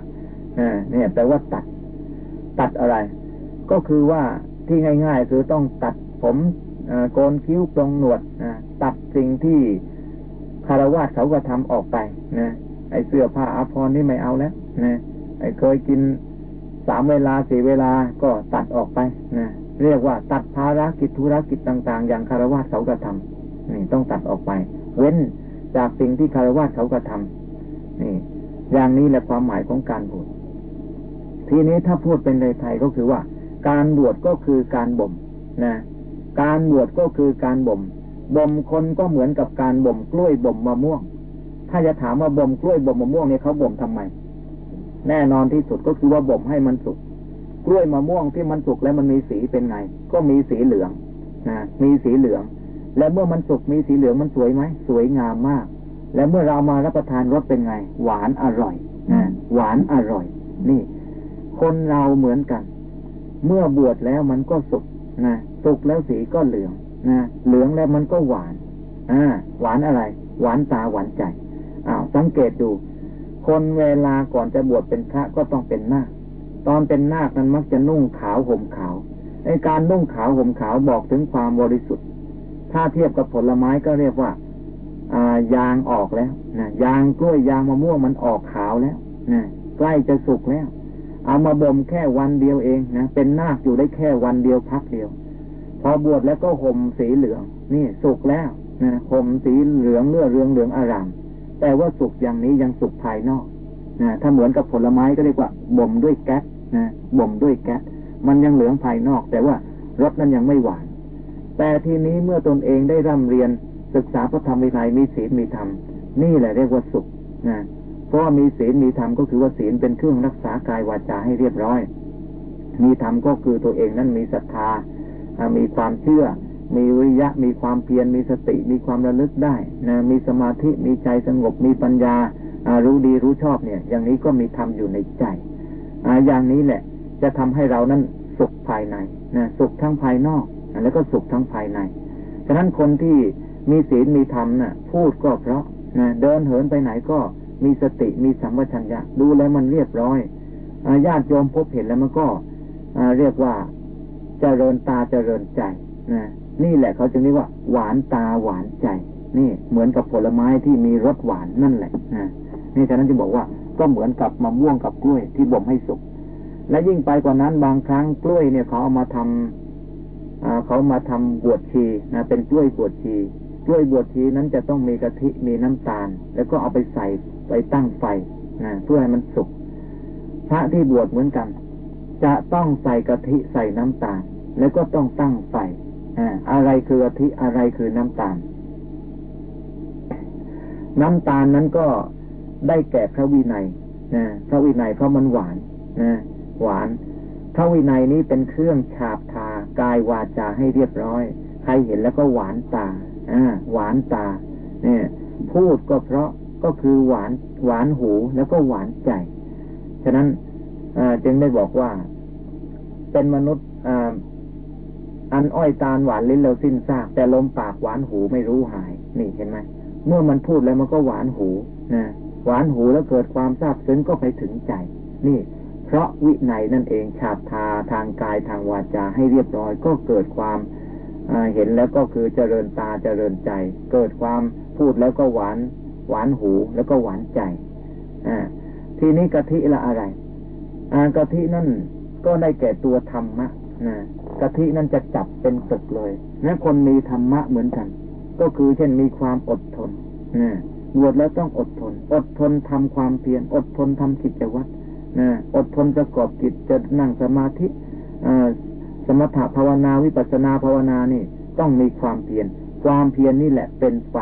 นะเนี่ยแปลว่าตัด ตัดอะไร ก็คือว่าที่ง่าย ๆ คือต้องตัดผมโกนคิ้วปรงหนวดตัดสิ่งที่ คารวะเขาก็ทำออกไปนะไอเสื้อผ้าอาภรณ์นี่ไม่เอาแล้วนะไอเคยกินสามเวลาสี่เวลาก็ตัดออกไปนะเรียกว่าตัดภารกิจธุรกิจต่าง ๆ อย่างคารวะเขากระทำนี่ต้องตัดออกไป เว้นจากสิ่งที่คารวะเขากระทำนี่ อย่างนี้แหละความหมายของการบวชทีนี้ถ้าพูดเป็นในไทยก็คือว่า การบวชก็คือการบ่มนะ การบวชก็คือการบ่ม บ่มคนก็เหมือนกับการบ่มกล้วยบ่มมะม่วง ถ้าจะถามว่าบ่มกล้วยบ่มมะม่วงเนี่ยเขาบ่มทำไม แน่นอนที่สุดก็คือว่าบ่มให้มันสุก กล้วยมะม่วงที่มันสุกแล้วมันมีสีเป็นไง ก็มีสีเหลืองนะมีสีเหลือง และเมื่อมันสุกมีสีเหลืองมันสวยไหมสวยงามมาก และเมื่อเรามารับประทานรสเป็นไง หวานอร่อยนะหวานอร่อย นี่ คนเราเหมือนกัน เมื่อบวชแล้วมันก็สุกนะสุกแล้วสีก็เหลือง นะเหลืองแล้วมันก็หวาน อ่า หวานอะไร หวานตาหวานใจอ้าวสังเกตดู คนเวลาก่อนจะบวชเป็นพระก็ต้องเป็นนาคตอนเป็นนาคนั้นมักจะนุ่งขาวห่มขาวในการนุ่งขาวห่มขาวบอกถึงความบริสุทธิ์ ถ้าเทียบกับผลไม้ก็เรียกว่าอ่ายางออกแล้วนะยางกล้วยยางมะม่วงมันออกขาวแล้วนะใกล้จะสุกแล้ว เอามาบ่มแค่วันเดียวเองนะเป็นนาคอยู่ได้แค่วันเดียวพักเดียว พอบวชแล้วก็ห่มสีเหลือง นี่สุกแล้วนะห่มสีเหลืองเลือดเรืองเหลืองอารามแต่ว่าสุกอย่างนี้ยังสุกภายนอกนะถ้าเหมือนกับผลไม้ก็เรียกว่าบ่มด้วยแก๊สนะบ่มด้วยแก๊สมันยังเหลืองภายนอก แต่ว่ารสนั้นยังไม่หวาน แต่ทีนี้เมื่อตนเองได้ร่ำเรียนศึกษาพระธรรมวินัยมีศีลมีธรรม นี่แหละเรียกว่าสุขนะเพราะมีศีลมีธรรมก็คือว่าศีลเป็นเครื่องรักษา กายวาจาให้เรียบร้อย มีธรรมก็คือตัวเองนั้นมีศรัทธา มีความเชื่อ มีวิริยะ มีความเพียร มีสติ มีความระลึกได้นะมีสมาธิ มีใจสงบ มีปัญญา รู้ดีรู้ชอบเนี่ย อย่างนี้ก็มีธรรมอยู่ในใจออย่างนี้แหละ จะทำให้เรานั้นสุขภายในนะสุขทั้งภายนอก แล้วก็สุขทั้งภายใน ฉะนั้นคนที่มีศีลมีธรรมนะ่ะ พูดก็เพราะนะเดินเหินไปไหนก็มีสติมีสัมปชัญญะ ดูแล้วมันเรียบร้อยญาติโยมพบเห็นแล้วมันก็เรียกว่า เจริญตาเจริญใจนะนี่แหละเขาจึงเรียกว่า หวานตาหวานใจ นี่เหมือนกับผลไม้ที่มีรสหวานนั่นแหละนะนี่ฉะนั้นจะบอกว่าก็เหมือนกับมะม่วงกับกล้วยที่บ่มให้สุก และยิ่งไปกว่านั้นบางครั้งกล้วยเนี่ยเขาเอามาทำเขามาทำบวชชีนะเป็นกล้วยบวชชีกล้วยบวชชีนั้นจะต้องมีกะทิมีน้ำตาล แล้วก็เอาไปใส่ไปตั้งไฟนะเพื่อให้มันสุกพระที่บวชเหมือนกัน จะต้องใส่กะทิใส่น้ำตาล แล้วก็ต้องตั้งไฟอะไรคือกะทิอะไรคือน้ำตาล น้ำตาลนั้นก็ได้แก่พระวินัยนะพระวินัยเพราะมันหวานนะหวาน พระวินัยนี้เป็นเครื่องฉาบทากายวาจาให้เรียบร้อย ใครเห็นแล้วก็หวานตาอ่าหวานตา เนี่ย พูดก็เพราะก็คือหวานหวานหูแล้วก็หวานใจ ฉะนั้น จึงได้บอกว่า เป็นมนุษย์อันอ้อยตาลหวานลิ้นเราสิ้นซาก แต่ลมปากหวานหูไม่รู้หาย นี่เห็นไหมเมื่อมันพูดแล้วมันก็หวานหูนะหวานหูแล้วเกิดความซาบซึ้งก็ไปถึงใจ นี่ เพราะวิไนนั่นเองฉาบทาทางกายทางวาจาให้เรียบร้อย ก็เกิดความเห็นแล้วก็คือเจริญตาเจริญใจ เกิดความพูดแล้วก็หวาน หวานหูแล้วก็หวานใจอทีนี้กะทิละอะไร อากะทินั่นก็ได้แก่ตัวธรรมะนะกะทินั่นจะจับเป็นตึกเลยนะคนมีธรรมะเหมือนกัน ก็คือเช่นมีความอดทนนะบวชแล้วต้องอดทน อดทนทำความเพียรอดทนทำกิจวัตรนะอดทนประกอบกิจจะนั่งสมาธิสมถะภาวนาวิปัสนาภาวนานี่ ต้องมีความเพียรความเพียรนี่แหละเป็นไฟ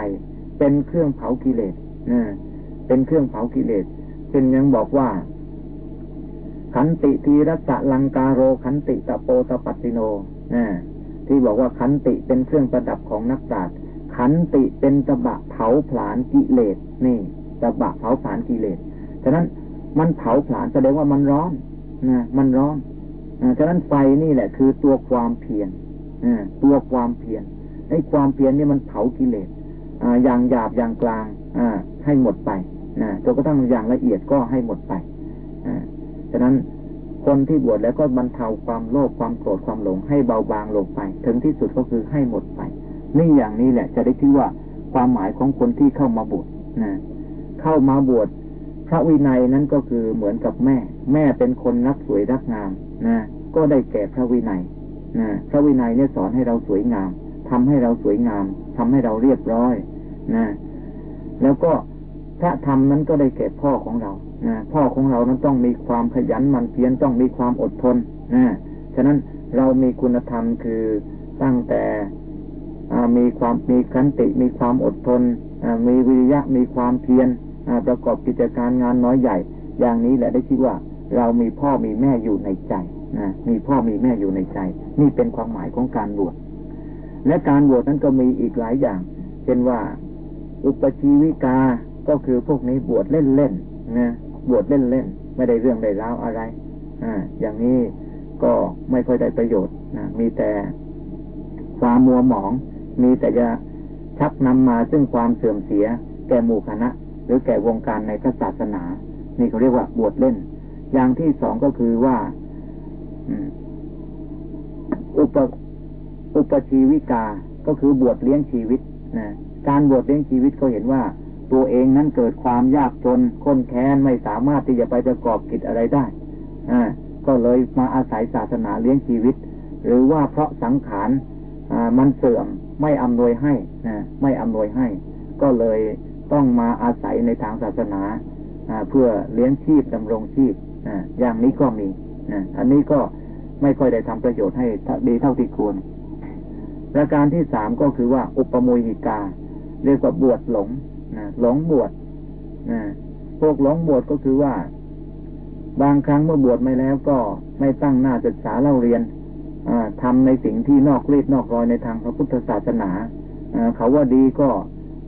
เป็นเครื่องเผากิเลสนะเป็นเครื่องเผากิเลสเป็นยังบอกว่า ขันติทีรัสลังกาโรขันติตะโปตปัสสิโนนะที่บอกว่าขันติเป็นเครื่องประดับของนักปราชญ์ขันติเป็นตะบะเผาผลาญกิเลสนี่ตะบะเผาผลาญกิเลสฉะนั้นมันเผาผลาญแสดงว่ามันร้อนนะมันร้อนฉะนั้นไฟนี่แหละ คือตัวความเพียรตัวความเพียรไอ้ความเพียรนี่มันเผากิเลสอย่างหยาบอย่างกลางให้หมดไปนะจนกระทั่งอย่างละเอียดก็ให้หมดไป ฉะนั้นคนที่บวชแล้วก็บรรเทาความโลภความโกรธความหลงให้เบาบางลงไป ถึงที่สุดก็คือให้หมดไป นี่อย่างนี้แหละจะได้ที่ว่าความหมายของคนที่เข้ามาบวชนะเข้ามาบวชพระวินัยนั้นก็คือเหมือนกับแม่ แม่เป็นคนรักสวยรักงามนะก็ได้แก่พระวินัยนะพระวินัยเนี่ยสอนให้เราสวยงามทำให้เราสวยงามทำให้เราเรียบร้อยนะแล้วก็พระธรรมนั้นก็ได้แก่พ่อของเรา พ่อของเรานั้นต้องมีความขยันหมั่นเพียรต้องมีความอดทนนะฉะนั้นเรามีคุณธรรมคือตั้งแต่มีความมีขันติมีความอดทนมีวิริยะมีความเพียรประกอบกิจการงานน้อยใหญ่ อย่างนี้แหละได้คิดว่า เรามีพ่อมีแม่อยู่ในใจนะมีพ่อมีแม่อยู่ในใจ นี่เป็นความหมายของการบวชและการบวชนั้นก็มีอีกหลายอย่าง เช่นว่า อุปชีวิกาก็คือพวกนี้บวชเล่นๆนะ บวชเล่นๆไม่ได้เรื่องได้ราวอะไรอ่าอย่างนี้ก็ไม่ค่อยได้ประโยชน์นะมีแต่ความมัวหมอง มีแต่จะชักนำมาซึ่งความเสื่อมเสีย แก่หมู่คณะ หรือแก่วงการในพระศาสนา นี่เขาเรียกว่าบวชเล่น อย่างที่สองก็คือว่าอุปอุปชีวิกา ก็คือบวชเลี้ยงชีวิตนะการบวชเลี้ยงชีวิตเขาเห็นว่า ตัวเองนั้นเกิดความยากจนค้นแค้นไม่สามารถที่จะไปประกอบกิจอะไรได้อ่าก็เลยมาอาศัยศาสนาเลี้ยงชีวิต หรือว่าเพราะสังขารมันเสื่อมไม่อำนวยให้นะไม่อำนวยให้ ก็เลยต้องมาอาศัยในทางศาสนาเพื่อเลี้ยงชีพดำรงชีพอย่างนี้ก็มีอันนี้ก็ไม่ค่อยได้ทำประโยชน์ให้ดีเท่าที่ควรประการที่สามก็คือว่าอุปโมยิกา เรียกว่าบวชหลง หลงบวชพวกหลงบวชก็คือว่า บางครั้งเมื่อบวชไม่แล้วก็ไม่ตั้งหน้าศึกษาเล่าเรียนทำในสิ่งที่นอกรีดนอกรอยในทางพระพุทธศาสนาเขาว่าดีก็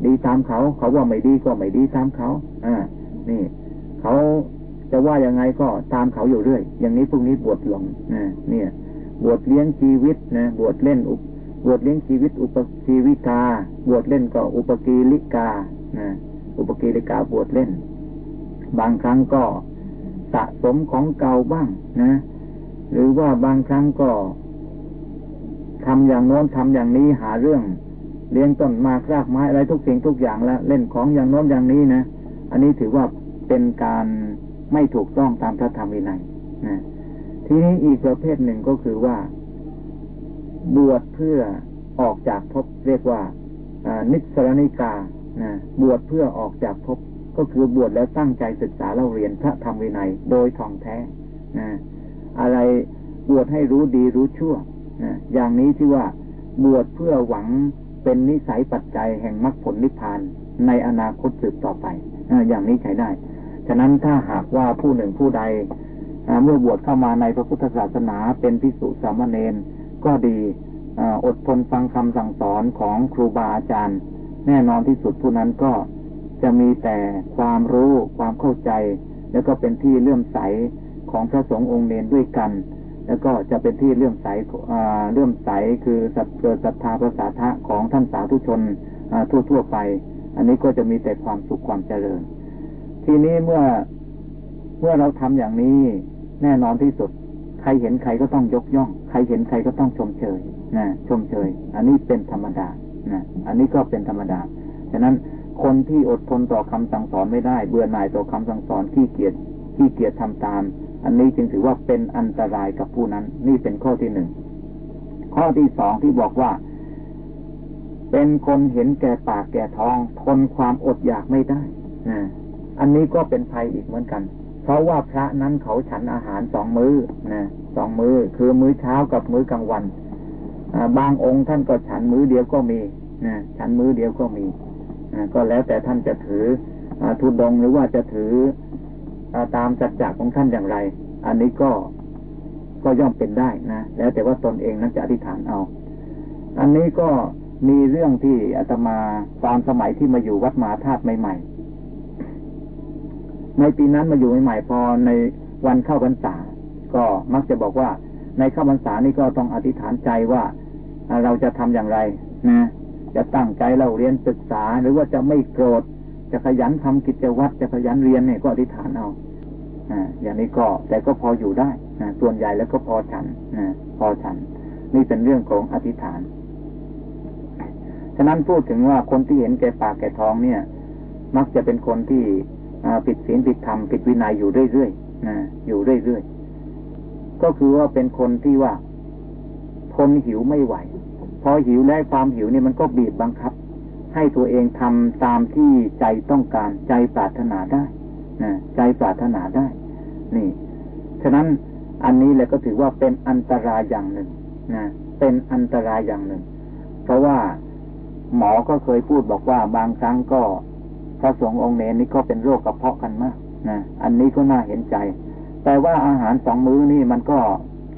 ดีตามเขา เขาว่าไม่ดีก็ไม่ดีตามเขาอ่านี่ เขาจะว่ายังไงก็ตามเขาอยู่เรื่อย อย่างนี้พวกนี้บวชหลงนะเนี่ย บวชเลี้ยงชีวิตนะบวชเล่นอุบวชเลี้ยงชีวิตอุปชีวิกา บวชเล่นก็อุปกีลิกา อุปกีลิกาบวชเล่น บางครั้งก็สะสมของเก่าบ้างนะ หรือว่าบางครั้งก็ทำอย่างโน้นทำอย่างนี้หาเรื่อง เลี้ยงต้นมากรากไม้อะไรทุกสิ่งทุกอย่างแล้ว เล่นของอย่างโน้นอย่างนี้นะ อันนี้ถือว่าเป็นการไม่ถูกต้องตามพระธรรมวินัยนะทีนี้อีกประเภทหนึ่งก็คือว่า บวชเพื่อออกจากภพเรียกว่านิสรณิกา นะบวชเพื่อออกจากภพก็คือบวชแล้วตั้งใจศึกษาเล่าเรียนพระธรรมวินัย โดยท่องแท้นะอะไรบวชให้รู้ดีรู้ชั่วนะอย่างนี้ที่ว่าบวชเพื่อหวังเป็นนิสัยปัจจัยแห่งมรรคผลนิพพานในอนาคตสืบต่อไปนะอย่างนี้ใช้ได้ ฉะนั้นถ้าหากว่าผู้หนึ่งผู้ใดเมื่อบวชเข้ามาในพระพุทธศาสนาเป็นพิสุสามเณรก็ดีอดทนฟังคำสั่งสอนของครูบาอาจารย์ แน่นอนที่สุดผู้นั้นก็จะมีแต่ความรู้ความเข้าใจ แล้วก็เป็นที่เลื่อมใสของพระสงฆ์องค์เนรด้วยกัน แล้วก็จะเป็นที่เลื่อมใสเลื่อมใสคือสัตเกิดศรัทธาประสาทะของท่านสาธุชนทั่วทั่วไป อันนี้ก็จะมีแต่ความสุขความเจริญ ทีนี้เมื่อเมื่อเราทำอย่างนี้แน่นอนที่สุด ใครเห็นใครก็ต้องยกย่อง ใครเห็นใครก็ต้องชมเชยนะชมเชย อันนี้เป็นธรรมดา นะอันนี้ก็เป็นธรรมดา ฉะนั้นคนที่อดทนต่อคำสั่งสอนไม่ได้ เบื่อหน่ายต่อคำสั่งสอนขี้เกียจขี้เกียจทำตาม อันนี้จึงถือว่าเป็นอันตรายกับผู้นั้น นี่เป็นข้อที่หนึ่งข้อที่สองที่บอกว่า เป็นคนเห็นแก่ปากแก่ท้อง ทนความอดอยากไม่ได้นะอันนี้ก็เป็นภัยอีกเหมือนกัน เพราะว่าพระนั้นเขาฉันอาหารสองมือ้อนะสองมือ้อคือมื้อเช้ากับมื้อกลางวัน บางองค์ท่านก็ฉันมือเดียวก็มีนะฉันมือเดียวก็มีก็แล้วแต่ท่านจะถือทุดงหรือว่าจะถือตามจัดจักของท่านอย่างไร อันนี้ก็ก็ย่อมเป็นได้นะแล้วแต่ว่าตนเองนั้นจะอธิษฐานเอา อันนี้ก็มีเรื่องที่อาตมาตอนสมัยที่มาอยู่วัดมหาธาตุใหม่ๆในปีนั้นมาอยู่ใหม่ๆพอในวันเข้าพรรษา ก็มักจะบอกว่าในเข้าพรรษานี่ก็ต้องอธิษฐานใจว่า เราจะทำอย่างไรนะ จะตั้งใจเราเรียนศึกษาหรือว่าจะไม่โกรธ จะขยันทำกิจวัตรจะขยันเรียนเนี่ยก็อธิษฐานเอาอ่าอย่างนี้ก็แต่ก็พออยู่ได้นะส่วนใหญ่แล้วก็พอฉันนะพอฉัน นี่เป็นเรื่องของอธิษฐาน ฉะนั้นพูดถึงว่าคนที่เห็นแก่ปากแก่ท้องเนี่ย มักจะเป็นคนที่ผิดศีลผิดธรรมผิดวินัยอยู่เรื่อยๆนะอยู่เรื่อยๆก็คือว่าเป็นคนที่ว่าทนหิวไม่ไหว พอหิวแล้วความหิวนี่มันก็บีบบังคับ ให้ตัวเองทำตามที่ใจต้องการใจปรารถนาได้นะใจปรารถนาได้ นี่ ฉะนั้นอันนี้แหละก็ถือว่าเป็นอันตรายอย่างหนึ่งนะเป็นอันตรายอย่างหนึ่ง เพราะว่าหมอก็เคยพูดบอกว่าบางครั้งก็พระสงฆ์องค์เนรนี่ก็เป็นโรคกระเพาะกันมากนะอันนี้ก็น่าเห็นใจ แต่ว่าอาหารสองมื้อนี่มันก็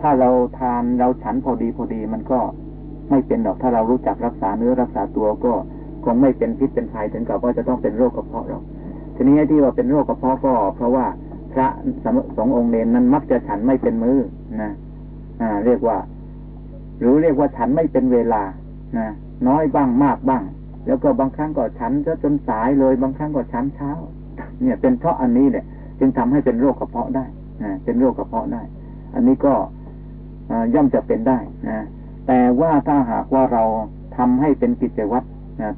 ถ้าเราทานเราฉันพอดีพอดีมันก็ ไม่เป็นดอกถ้าเรารู้จักรักษาเนื้อรักษาตัวก็คงไม่เป็นพิษเป็นภัยถึงกับว่าจะต้องเป็นโรคกระเพาะหรอกทีนี้ที่ว่าเป็นโรคกระเพาะก็เพราะว่าพระสององค์เนนนั้นมักจะฉันไม่เป็นมือนะอ่า เรียกว่า หรือเรียกว่าฉันไม่เป็นเวลานะน้อยบ้างมากบ้าง แล้วก็บางครั้งก็ฉันจะจนสายเลย บางครั้งก็ฉันเช้า เนี่ย เป็นเพราะอันนี้เนี่ยจึงทำให้เป็นโรคกระเพาะได้นะเป็นโรคกระเพาะได้ อันนี้ก็ย่อมจะเป็นได้นะ แต่ว่าถ้าหากว่าเราทำให้เป็นกิจวัตร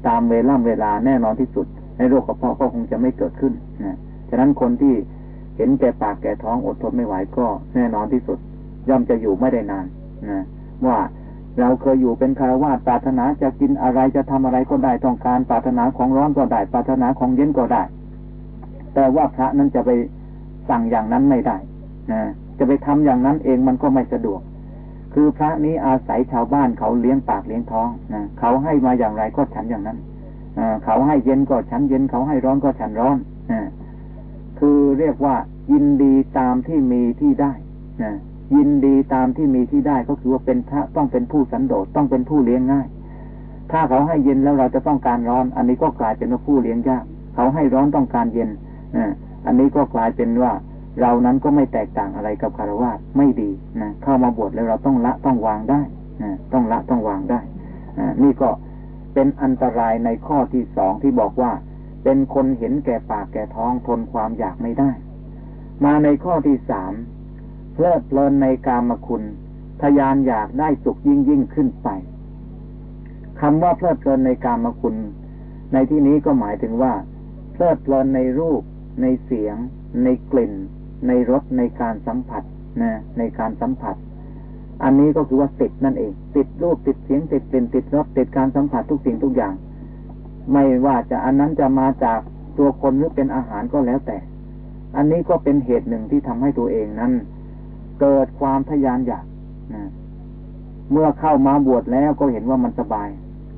ตามเวลาเวลาแน่นอนที่สุด ในโรคกระเพาะก็คงจะไม่เกิดขึ้นนะฉะนั้นคนที่เห็นแก่ปากแก่ท้องอดทนไม่ไหวก็แน่นอนที่สุด ย่อมจะอยู่ไม่ได้นานนะว่าเราเคยอยู่เป็นคารวะปรารถนาจะกินอะไรจะทำอะไรก็ได้ต้องการปรารถนาของร้อนก็ได้ปรารถนาของเย็นก็ได้ แต่ว่าพระนั้นจะไปสั่งอย่างนั้นไม่ได้นะจะไปทำอย่างนั้นเองมันก็ไม่สะดวก คือพระนี้อาศัยชาวบ้านเขาเลี้ยงปากเลี้ยงท้องนะเขาให้มาอย่างไรก็ฉันอย่างนั้นเขาให้เย็นก็ฉันเย็นเขาให้ร้อนก็ฉันร้อนอคือเรียกว่า ยินดีตามที่มีที่ได้นะยินดีตามที่มีที่ได้ก็คือว่าเป็นพระต้องเป็นผู้สันโดษต้องเป็นผู้เลี้ยงง่าย ถ้าเขาให้เย็นแล้วเราจะต้องการร้อน อันนี้ก็กลายเป็นว่าผู้เลี้ยงยากเขาให้ร้อนต้องการเย็นอันนี้ก็กลายเป็นว่า เรานั้นก็ไม่แตกต่างอะไรกับคารวะไม่ดีนะเข้ามาบวชแล้วเราต้องละต้องวางได้นะต้องละต้องวางได้นี่ก็เป็นอันตรายในข้อที่สองที่บอกว่า เป็นคนเห็นแก่ปากแก่ท้องทนความอยากไม่ได้ มาในข้อที่สามเพลิดเพลินในกามคุณทยานอยากได้สุขยิ่งยิ่งขึ้นไปคำว่าเพลิดเพลินในกามคุณ ในที่นี้ก็หมายถึงว่า เพลิดเพลินในรูป ในเสียง ในกลิ่น ในรสในการสัมผัสนะในการสัมผัส อันนี้ก็คือว่าติดนั่นเองติดรูปติดเสียงติดเป็นติดรสติดการสัมผัสทุกสิ่งทุกอย่าง ไม่ว่าจะอันนั้นจะมาจากตัวคนหรือเป็นอาหารก็แล้วแต่ อันนี้ก็เป็นเหตุหนึ่งที่ทำให้ตัวเองนั้น เกิดความทยานอยากนะเมื่อเข้ามาบวชแล้วก็เห็นว่ามันสบาย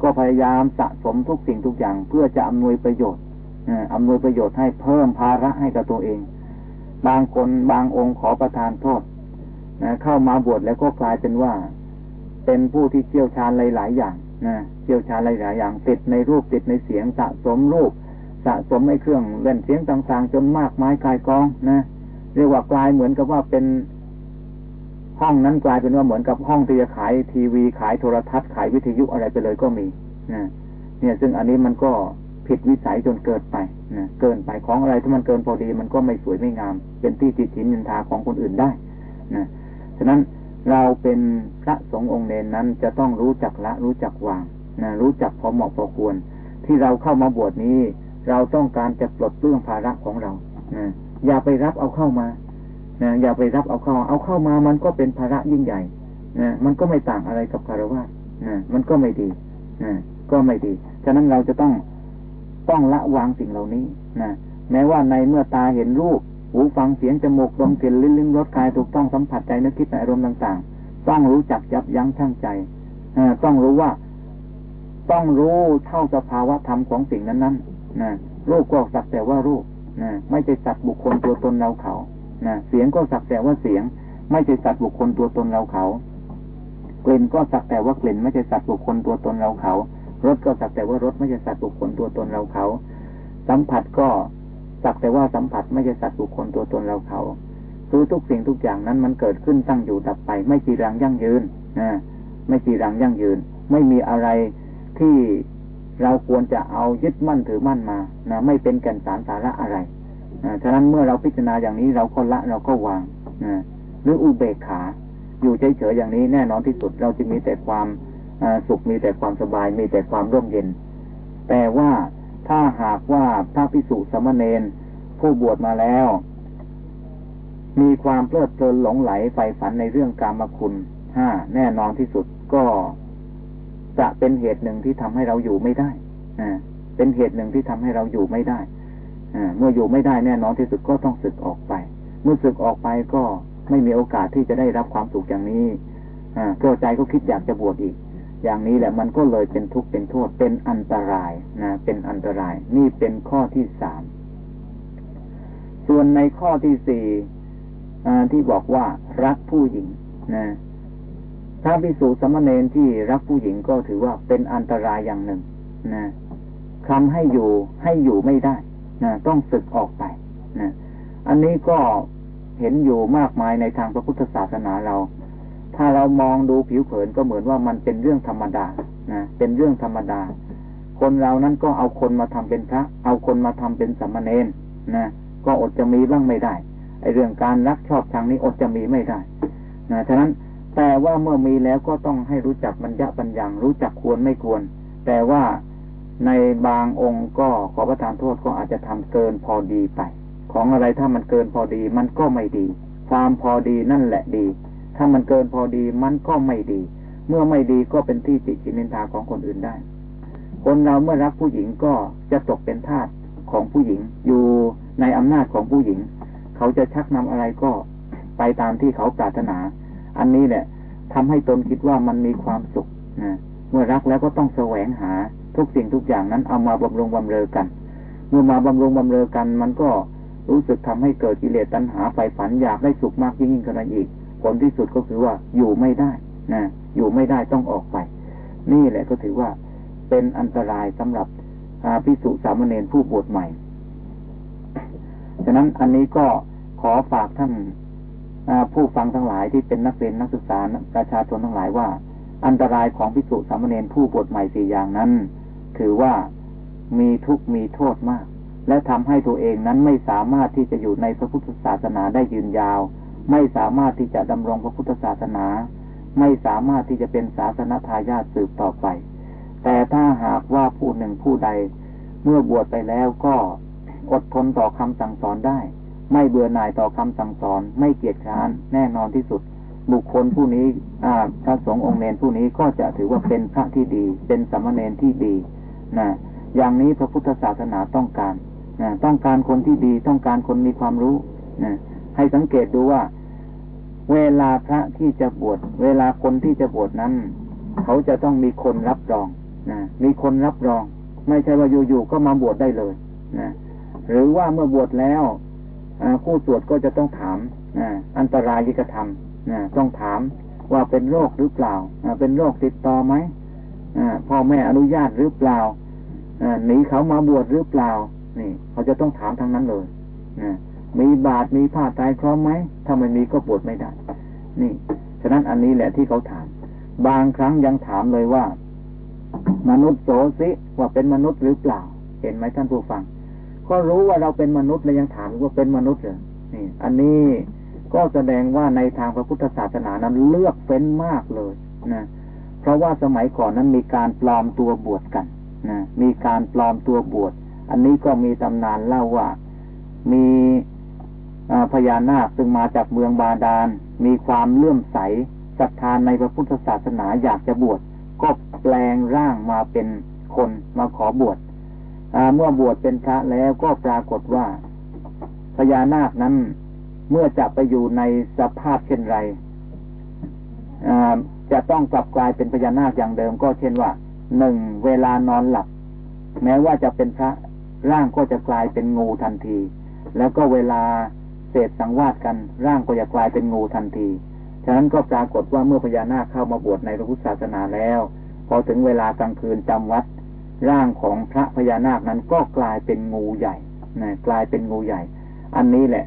ก็พยายามสะสมทุกสิ่งทุกอย่าง เพื่อจะอำนวยประโยชน์อำนวยประโยชน์ให้เพิ่มภาระให้กับตัวเอง บางคนบางองค์ขอประทานโทษนะเข้ามาบวชแล้วก็กลายเป็นว่า เป็นผู้ที่เชี่ยวชาญหลาย ๆ อย่างนะเชี่ยวชาญหลาย ๆ อย่างติดในรูปติดในเสียงสะสมรูป สะสมในเครื่องเล่นเสียงต่าง ๆ จนมากมายกายกองนะเรียกว่ากลายเหมือนกับว่าเป็นห้องนั้นกลายเป็นว่าเหมือนกับห้องที่จะขายทีวีขายโทรทัศน์ขายวิทยุอะไรไปเลยก็มีนะเนี่ย ซึ่งอันนี้มันก็ ผิดวิสัยจนเกินไปนะเกินไปของอะไรที่มันเกินพอดี มันก็ไม่สวยไม่งาม เป็นที่ติดฉินนินทาของคนอื่นได้นะฉะนั้นเราเป็นพระสงฆ์องค์เนนนั้นจะต้องรู้จักละรู้จักวางนะรู้จักพอเหมาะพอควร ที่เราเข้ามาบวชนี้ เราต้องการจะปลดเปลื้องภาระของเรานะอย่าไปรับเอาเข้ามานะอย่าไปรับเอาเข้า เอาเข้ามามันก็เป็นภาระยิ่งใหญ่นะมันก็ไม่ต่างอะไรกับคารวะนะมันก็ไม่ดีนะก็ไม่ดี ฉะนั้นเราจะต้อง ต้องละวางสิ่งเหล่านี้นะแม้ว่าในเมื่อตาเห็นรูป หูฟังเสียงจมูกลมกลิ่นลิ้นลิ้มรสกายถูกต้องสัมผัสใจนึกคิดอารมณ์ต่าง ๆ ต้องรู้จักยับยั้งชั่งใจอต้องรู้ว่า ต้องรู้เท่าสภาวะธรรมของสิ่งนั้นๆนะรูปก็สักแต่ว่ารูปนะไม่ใช่สัตว์บุคคลตัวตนเราเขานะเสียงก็สักแต่ว่าเสียง ไม่ใช่สัตว์บุคคลตัวตนเราเขากลิ่นก็สักแต่ว่ากลิ่นไม่ใช่สัตว์บุคคลตัวตนเราเขา รสก็สักแต่ว่ารสไม่ใช่สัตว์บุคคลตัวตนเราเขา สัมผัสก็สักแต่ว่าสัมผัสไม่ใช่สัตว์บุคคลตัวตนเราเขาคือทุกสิ่งทุกอย่างนั้นมันเกิดขึ้นตั้งอยู่ดับไป ไม่จีรังยั่งยืนนะไม่จีรังยั่งยืน ไม่มีอะไรที่เราควรจะเอายึดมั่นถือมั่นมานะไม่เป็นแก่นสารสาระอะไรนะฉะนั้นเมื่อเราพิจารณาอย่างนี้เราก็ละเราก็วางนะหรืออุเบกขา อยู่เฉยๆอย่างนี้แน่นอนที่สุดเราจะมีแต่ความ สุขมีแต่ความสบายมีแต่ความร่มเย็น แต่ว่าถ้าหากว่าพระพิสุสมณเณรผู้บวชมาแล้ว มีความเพลิดเพลินหลงไหลใฝ่ฝันในเรื่องกรรมคุณห้าแน่นอนที่สุดก็จะเป็นเหตุหนึ่งที่ทำให้เราอยู่ไม่ได้อ่าเป็นเหตุหนึ่งที่ทำให้เราอยู่ไม่ได้อ่าเมื่ออยู่ไม่ได้แน่นอนที่สุดก็ต้องสึกออกไป เมื่อสึกออกไปก็ไม่มีโอกาสที่จะได้รับความสุขอย่างนี้อ่าก็ใจก็คิดอยากจะบวชอีก อย่างนี้แหละมันก็เลยเป็นทุกข์เป็นโทษเป็นอันตรายนะเป็นอันตราย นี่เป็นข้อที่สามส่วนในข้อที่สี่ที่บอกว่ารักผู้หญิงนะพระภิกษุสมณเณรที่รักผู้หญิงก็ถือว่าเป็นอันตรายอย่างหนึ่งนะทำให้อยู่ให้อยู่ไม่ได้นะต้องศึกออกไปนะอันนี้ก็เห็นอยู่มากมายในทางพระพุทธศาสนาเรา ถ้าเรามองดูผิวเผินก็เหมือนว่ามันเป็นเรื่องธรรมดานะเป็นเรื่องธรรมดา คนเรานั้นก็เอาคนมาทำเป็นพระ เอาคนมาทำเป็นสัมณเณรนะก็อดจะมีบ้างไม่ได้ไอเรื่องการรักชอบทางนี้อดจะมีไม่ได้นะฉะนั้นแต่ว่าเมื่อมีแล้วก็ต้องให้รู้จักบัญญับัญญังรู้จักควรไม่ควร แต่ว่าในบางองค์ก็ขอประทานโทษก็อาจจะทำเกินพอดีไป ของอะไรถ้ามันเกินพอดีมันก็ไม่ดี ความพอดีนั่นแหละดี ถ้ามันเกินพอดีมันก็ไม่ดี เมื่อไม่ดีก็เป็นที่ติจินินทาของคนอื่นได้ คนเราเมื่อรักผู้หญิงก็จะตกเป็นทาสของผู้หญิง อยู่ในอำนาจของผู้หญิง เขาจะชักนำอะไรก็ไปตามที่เขาปรารถนา อันนี้แหละทำให้ตนคิดว่ามันมีความสุขนะเมื่อรักแล้วก็ต้องแสวงหาทุกสิ่งทุกอย่างนั้นเอามาบำรุงบำเรอกัน เมื่อมาบำรุงบำเรอกัน มันก็รู้สึกทำให้เกิดกิเลสตัณหาไฟฝันอยากได้สุขมากยิ่งยิ่งขึ้นอีก ผลที่สุดก็คือว่าอยู่ไม่ได้นะอยู่ไม่ได้ต้องออกไป นี่แหละก็ถือว่าเป็นอันตรายสำหรับพิสุสามเณรผู้บวชใหม่ฉะนั้นอันนี้ก็ขอฝากท่านผู้ฟังทั้งหลายที่เป็นนักเรียนนักศึกษาประชาชนทั้งหลายว่า อันตรายของพิสุสามเณรผู้บวชใหม่สี่อย่างนั้น ถือว่ามีทุกมีโทษมาก และทำให้ตัวเองนั้นไม่สามารถที่จะอยู่ในพระพุทธศาสนาได้ยืนยาว ไม่สามารถที่จะดำรงพระพุทธศาสนา ไม่สามารถที่จะเป็นศาสนาทายาทสืบต่อไป แต่ถ้าหากว่าผู้หนึ่งผู้ใด เมื่อบวชไปแล้วก็อดทนต่อคำสั่งสอนได้ ไม่เบื่อหน่ายต่อคำสั่งสอน ไม่เกียจค้านแน่นอนที่สุด บุคคลผู้นี้พระสงฆ์องค์เนรผู้นี้ก็จะถือว่าเป็นพระที่ดี เป็นสมณเณรที่ดีนะอย่างนี้พระพุทธศาสนาต้องการนะต้องการคนที่ดีต้องการคนมีความรู้นะให้สังเกตดูว่า เวลาพระที่จะบวชเวลาคนที่จะบวชนั้น เขาจะต้องมีคนรับรองนะมีคนรับรอง ไม่ใช่ว่าอยู่ๆก็มาบวชได้เลยนะหรือว่าเมื่อบวชแล้วผู้สวดก็จะต้องถามอันตรายยิกธรรมต้องถามว่าเป็นโรคหรือเปล่าเป็นโรคติดต่อไหมพ่อแม่อนุญาตหรือเปล่าหนีเขามาบวชหรือเปล่า นี่ เขาจะต้องถามทั้งนั้นเลย มีบาตรมีผ้าตายพร้อมไหมถ้าไม่มีก็บวชไม่ได้ นี่ ฉะนั้นอันนี้แหละที่เขาถาม บางครั้งยังถามเลยว่า มนุษย์โสสิว่าเป็นมนุษย์หรือเปล่า เห็นไหมท่านผู้ฟัง ก็รู้ว่าเราเป็นมนุษย์แล้วยังถามว่าเป็นมนุษย์เหรอนี่ อันนี้ก็แสดงว่าในทางพระพุทธศาสนานั้นเลือกเฟ้นมากเลยนะเพราะว่าสมัยก่อนนั้นมีการปลอมตัวบวชกันนะมีการปลอมตัวบวช อันนี้ก็มีตำนานเล่าว่า มี พญานาคซึ่งมาจากเมืองบาดาล มีความเลื่อมใสศรัทธานในพระพุทธศาสนาอยากจะบวชก็แปลงร่างมาเป็นคนมาขอบวชเมื่อบวชเป็นพระแล้วก็ปรากฏว่าพญานาคนั้นเมื่อจะไปอยู่ในสภาพเช่นไรจะต้องกลับกลายเป็นพญานาคอย่างเดิม ก็เช่นว่าหนึ่งเวลานอนหลับ แม้ว่าจะเป็นพระร่างก็จะกลายเป็นงูทันที แล้วก็เวลา เสพสังวาสกัน ร่างก็จะกลายเป็นงูทันที ฉะนั้นก็ปรากฏว่าเมื่อพญานาคเข้ามาบวชในพระพุทธศาสนาแล้ว พอถึงเวลากลางคืนจำวัด ร่างของพระพญานาคนั้นก็กลายเป็นงูใหญ่นะกลายเป็นงูใหญ่ อันนี้แหละ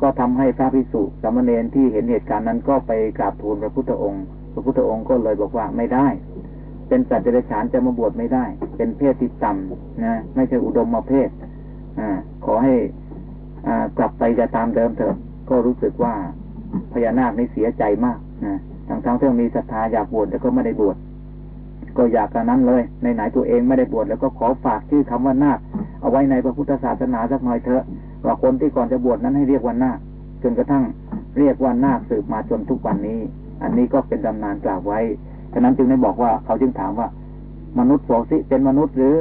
ก็ทำให้พระภิกษุสามเณรที่เห็นเหตุการณ์นั้นก็ไปกราบทูลพระพุทธองค์ พระพุทธองค์ก็เลยบอกว่าไม่ได้ เป็นสัตว์เดรัจฉานจะมาบวชไม่ได้ เป็นเพศที่ต่ำนะ ไม่ใช่อุดมมาเพศ อ่า ขอให้ กลับไปจะตามเดิมเถิดก็รู้สึกว่าพญานาคในเสียใจมากนะทั้งทั้งที่มีศรัทธาอยากบวชแต่ก็ไม่ได้บวชก็อยากกันนั้นเลยในไหนตัวเองไม่ได้บวชแล้วก็ขอฝากชื่อคำว่านาคเอาไว้ในพระพุทธศาสนาสักหน่อยเถอะว่าคนที่ก่อนจะบวชนั้นให้เรียกว่านาคจนกระทั่งเรียกว่านาคสืบมาจนทุกวันนี้ อันนี้ก็เป็นตำนานกล่าวไว้ฉะนั้นจึงได้บอกว่าเขาจึงถามว่า มนุษย์โสสิเป็นมนุษย์หรือ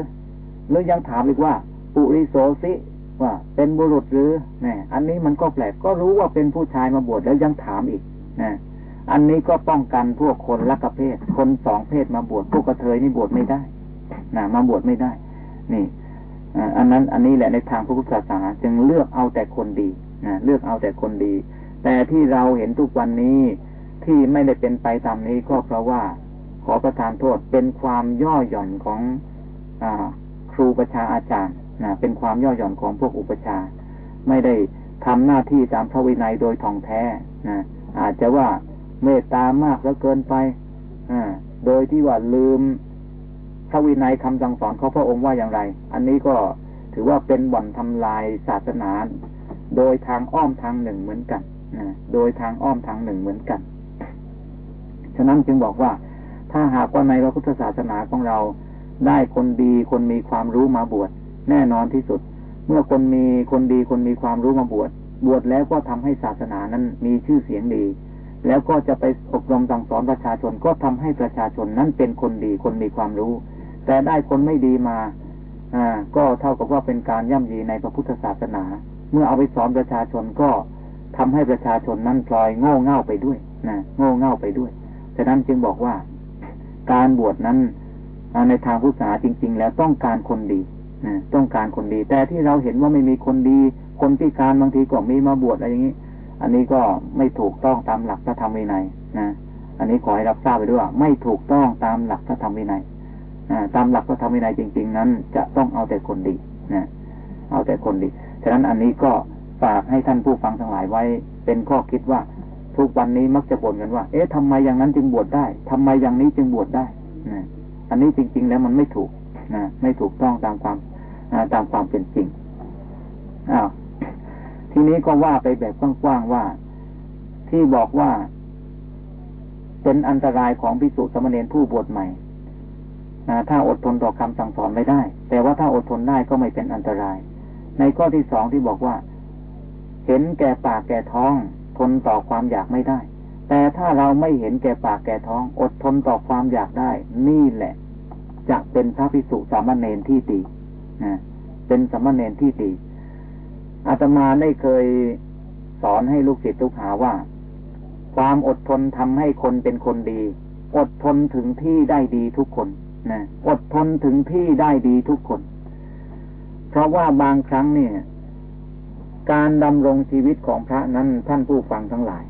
หรือยังถามอีกว่า ปุริโสสิ ว่าเป็นบุรุษหรือเนี่ยอันนี้มันก็แปลกก็รู้ว่าเป็นผู้ชายมาบวชแล้วยังถามอีกนะอันนี้ก็ป้องกันพวกคนละกเพศ คนสองเพศมาบวชพวกกระเทยนี่บวชไม่ได้นะมาบวชไม่ได้ นี่อันนั้นอันนี้แหละในทางพระพุทธศาสนาจึงเลือกเอาแต่คนดีนะเลือกเอาแต่คนดี แต่ที่เราเห็นทุกวันนี้ที่ไม่ได้เป็นไปตามนี้ก็เพราะว่า ขอประทานโทษเป็นความย่อหย่อนของอครูประชาอาจารย์ นะเป็นความย่อหย่อนของพวกอุปชา ไม่ได้ทำหน้าที่ตามพระวินัยโดยท่องแท้นะอาจจะว่าเมตตามากแล้วเกินไปอโดยที่ว่าลืมพระวินัยคำสั่งสอนของพระองค์ว่าอย่างไร อันนี้ก็ถือว่าเป็นบ่อนทำลายศาสนา โดยทางอ้อมทางหนึ่งเหมือนกันนะโดยทางอ้อมทางหนึ่งเหมือนกัน ฉะนั้นจึงบอกว่า ถ้าหากว่าในพระพุทธศาสนาของเราได้คนดีคนมีความรู้มาบวช แน่นอนที่สุด เมื่อคนมีคนดีคนมีความรู้มาบวชบวชแล้วก็ทำให้ศาสนานั้นมีชื่อเสียงดี แล้วก็จะไปอบรมสั่งสอนประชาชนก็ทำให้ประชาชนนั้นเป็นคนดีคนมีความรู้ แต่ได้คนไม่ดีมาอ่าก็เท่ากับว่าเป็นการย่ำยีในพระพุทธศาสนา เมื่อเอาไปสอนประชาชนก็ทำให้ประชาชนนั้นพลอยโง่เง่าไปด้วยนะโง่เง่าไปด้วยฉะนั้นจึงบอกว่า การบวชนั้นในทางพุทธศาสนาจริง ๆ แล้วต้องการคนดี ต้องการคนดี แต่ที่เราเห็นว่าไม่มีคนดี คนที่การบางทีก็มีมาบวชอะไรอย่างนี้ อันนี้ก็ไม่ถูกต้องตามหลักพระธรรมวินัยนะอันนี้ขอให้รับทราบไปด้วยว่าไม่ถูกต้องตามหลักพระธรรมวินัยตามหลักพระธรรมวินัยจริง ๆ นั้น จะต้องเอาแต่คนดีนะเอาแต่คนดีฉะนั้นอันนี้ก็ฝากให้ท่านผู้ฟังทั้งหลายไว้ เป็นข้อคิดว่า ทุกวันนี้มักจะบ่นกันว่า เอ๊ะทำไมอย่างนั้นจึงบวชได้ทำไมอย่างนี้จึงบวชได้นะอันนี้จริง ๆ แล้วมันไม่ถูก ไม่ถูกต้องตามความตามความเป็นจริงอ้าวทีนี้ก็ว่าไปแบบกว้างๆว่า ที่บอกว่า เป็นอันตรายของพิสุสมณีผู้บวชใหม่ถ้าอดทนต่อคำสั่งสอนไม่ได้ แต่ว่าถ้าอดทนได้ก็ไม่เป็นอันตราย ในข้อที่สองที่บอกว่า เห็นแก่ปากแก่ท้อง ทนต่อความอยากไม่ได้ แต่ถ้าเราไม่เห็นแก่ปากแก่ท้อง อดทนต่อความอยากได้ นี่แหละ จะเป็นพระพิสุสามเณรที่ดีนะเป็นสามเณรที่ดีอาตมาได้เคยสอนให้ลูกศิษย์ลูกหาว่า ความอดทนทำให้คนเป็นคนดี อดทนถึงที่ได้ดีทุกคนนะอดทนถึงที่ได้ดีทุกคน เพราะว่าบางครั้งเนี่ย การดำรงชีวิตของพระนั้นท่านผู้ฟังทั้งหลาย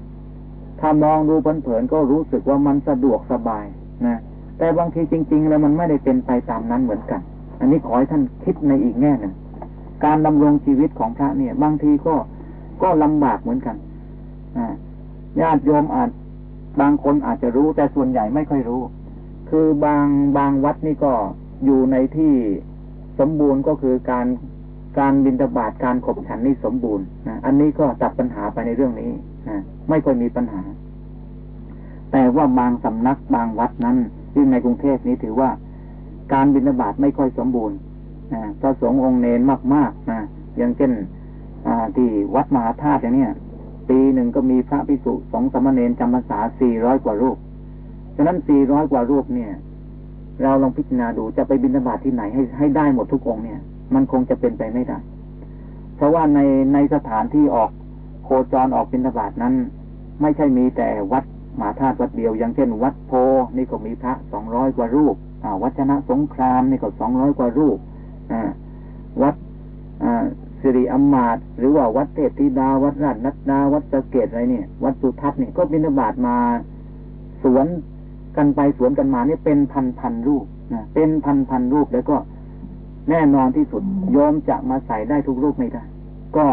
ถ้ามองดูเผินๆก็รู้สึกว่ามันสะดวกสบายนะ แต่บางทีจริง ๆ แล้วมันไม่ได้เป็นไปตามนั้นเหมือนกัน อันนี้ขอให้ท่านคิดในอีกแง่หนึ่ง การดำรงชีวิตของพระเนี่ย บางทีก็ก็ลำบากเหมือนกันญาติโยมอาจบางคนอาจจะรู้แต่ส่วนใหญ่ไม่ค่อยรู้ คือบางบางวัดนี่ก็อยู่ในที่สมบูรณ์ก็คือการการบินตบาทการขบฉันนี่สมบูรณ์นะอันนี้ก็ตัดปัญหาไปในเรื่องนี้นะไม่ค่อยมีปัญหา แต่ว่าบางสำนักบางวัดนั้น ซึ่งในกรุงเทพนี้ถือว่า การบิณฑบาตไม่ค่อยสมบูรณ์นะพระสงฆ์องค์เนนมากๆนะอย่างเช่นที่วัดมหาธาตุอย่างนี้ปีหนึ่งก็มีพระภิกษุสองสมณเณรจำพรรษาสี่ร้อยกว่ารูป ฉะนั้นสี่ร้อยกว่ารูปเนี่ย เราลองพิจารณาดูจะไปบิณฑบาตที่ไหนให้ให้ได้หมดทุกองค์เนี่ย มันคงจะเป็นไปไม่ได้ เพราะว่าในในสถานที่ออกโคจรออกบิณฑบาตนั้น ไม่ใช่มีแต่วัด มหาธาตุวัดเดียวอย่างเช่น วัดโพนี่ก็มีพระสองร้อยกว่ารูปวัชนะสงครามนี่ก็สองร้อยกว่ารูปวัดสิริอมาตหรือว่าวัดเทพธิดาวัดราชนัดดาวัดสะเกตอะไรเนี่ย วัดสุทัศน์นี่ก็บิณฑบาตมาสวนกันไปสวนกันมานี่เป็นพันพันรูปนะเป็นพันพันรูปแล้วก็แน่นอนที่สุดโยมจะมาใส่ได้ทุกรูปไม่ได้ ก็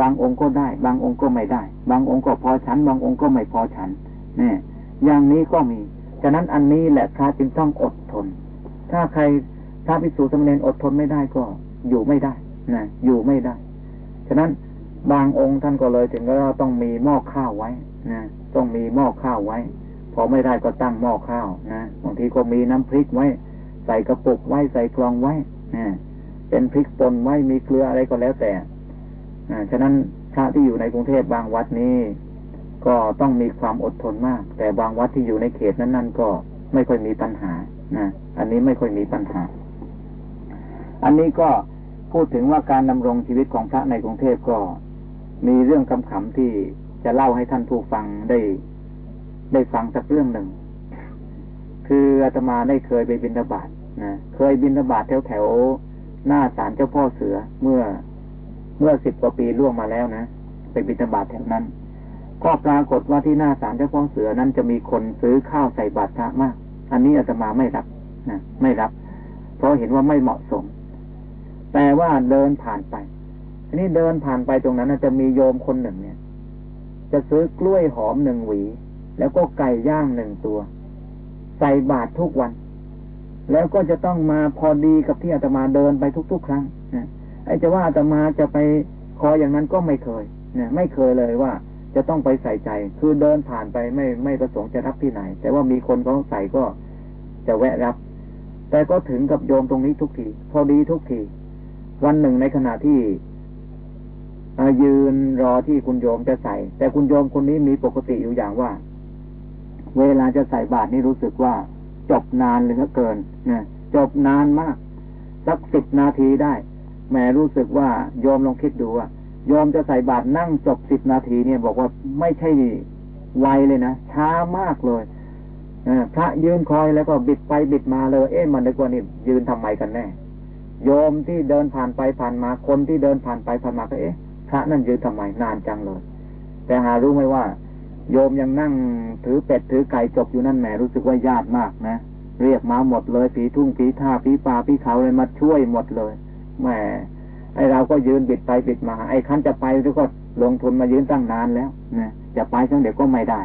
บางองค์ก็ได้ บางองค์ก็ไม่ได้ บางองค์ก็พอฉัน บางองค์ก็ไม่พอฉัน นี่อย่างนี้ก็มี ฉะนั้นอันนี้แหละพระจึงต้องอดทน ถ้าใครพระภิกษุสมณีอดทนไม่ได้ก็อยู่ไม่ได้นะอยู่ไม่ได้ ฉะนั้นบางองค์ท่านก็เลยถึงก็ต้องมีหม้อข้าวไว้นะต้องมีหม้อข้าวไว้ พอไม่ได้ก็ตั้งหม้อข้าวนะบางทีก็มีน้ำพริกไว้ ใส่กระปุกไว้ใส่กลองไว้นะเป็นพริกป่นไว้มีเกลืออะไรก็แล้วแต่ฉะนั้นพระที่อยู่ในกรุงเทพบางวัดนี้ ก็ต้องมีความอดทนมาก แต่บางวัดที่อยู่ในเขตนั้น ๆ ก็ไม่ค่อยมีปัญหานะอันนี้ไม่ค่อยมีปัญหา อันนี้ก็พูดถึงว่าการดำรงชีวิตของพระในกรุงเทพก็มีเรื่องคำขำที่จะเล่าให้ท่านผู้ฟังได้ ได้ฟังสักเรื่องหนึ่ง คืออาตมาได้เคยไปบินทบาทนะเคยบินทบาทแถวแถวหน้าศาลเจ้าพ่อเสือเมื่อเมื่อสิบกว่าปีล่วงมาแล้วนะไปบินทบาทแถวนั้น ก็ปรากฏว่าที่หน้าศาลเจ้าพ่อเสือนั้นจะมีคนซื้อข้าวใส่บาตรพระมาก อันนี้อาตมาไม่รับนะไม่รับ เพราะเห็นว่าไม่เหมาะสม แต่ว่าเดินผ่านไปทีนี้เดินผ่านไปตรงนั้นจะมีโยมคนหนึ่งเนี่ย จะซื้อกล้วยหอมหนึ่งหวี แล้วก็ไก่ย่างหนึ่งตัว ใส่บาตรทุกวัน แล้วก็จะต้องมาพอดีกับที่อาตมาเดินไปทุก ๆ ครั้งนะไอ้จะว่าอาตมาจะไปขออย่างนั้นก็ไม่เคยนะไม่เคยเลยว่า จะต้องไปใส่ใจ คือเดินผ่านไปไม่ไม่ประสงค์จะรับที่ไหน แต่ว่ามีคนเขาใส่ก็จะแวะรับ แต่ก็ถึงกับโยมตรงนี้ทุกที พอดีทุกที วันหนึ่งในขณะที่ยืนรอที่คุณโยมจะใส่ แต่คุณโยมคนนี้มีปกติอยู่อย่างว่า เวลาจะใส่บาตรนี่รู้สึกว่า จบนานเหลือเกินนะจบนานมาก สักสิบนาทีได้แม่รู้สึกว่าโยมลองคิดดูว่า โยมจะใส่บาตรนั่งจบสิบนาทีเนี่ยบอกว่าไม่ใช่ไวเลยนะ ช้ามากเลยพระยืนคอยแล้วก็บิดไปบิดมาเลย เอ๊ะมันนึกว่านี่ยืนทำไมกันแน่ โยมที่เดินผ่านไปผ่านมาคนที่เดินผ่านไปผ่านมาก็เอ๊ะพระนั่นยืนทำไมนานจังเลย แต่หารู้ไหมว่า โยมยังนั่งถือเป็ดถือไก่จบอยู่นั่นแหมรู้สึกว่าญาติมากนะเรียกมาหมดเลยผีทุ่งผีท่าผีป่าผีเขาเลยมาช่วยหมดเลยแหม ไอเราก็ยืนบิดไปบิดมา ไอ้คันจะไปแล้วก็ลงทุนมายืนตั้งนานแล้วนะจะไปสังเดี๋ยวก็ไม่ได้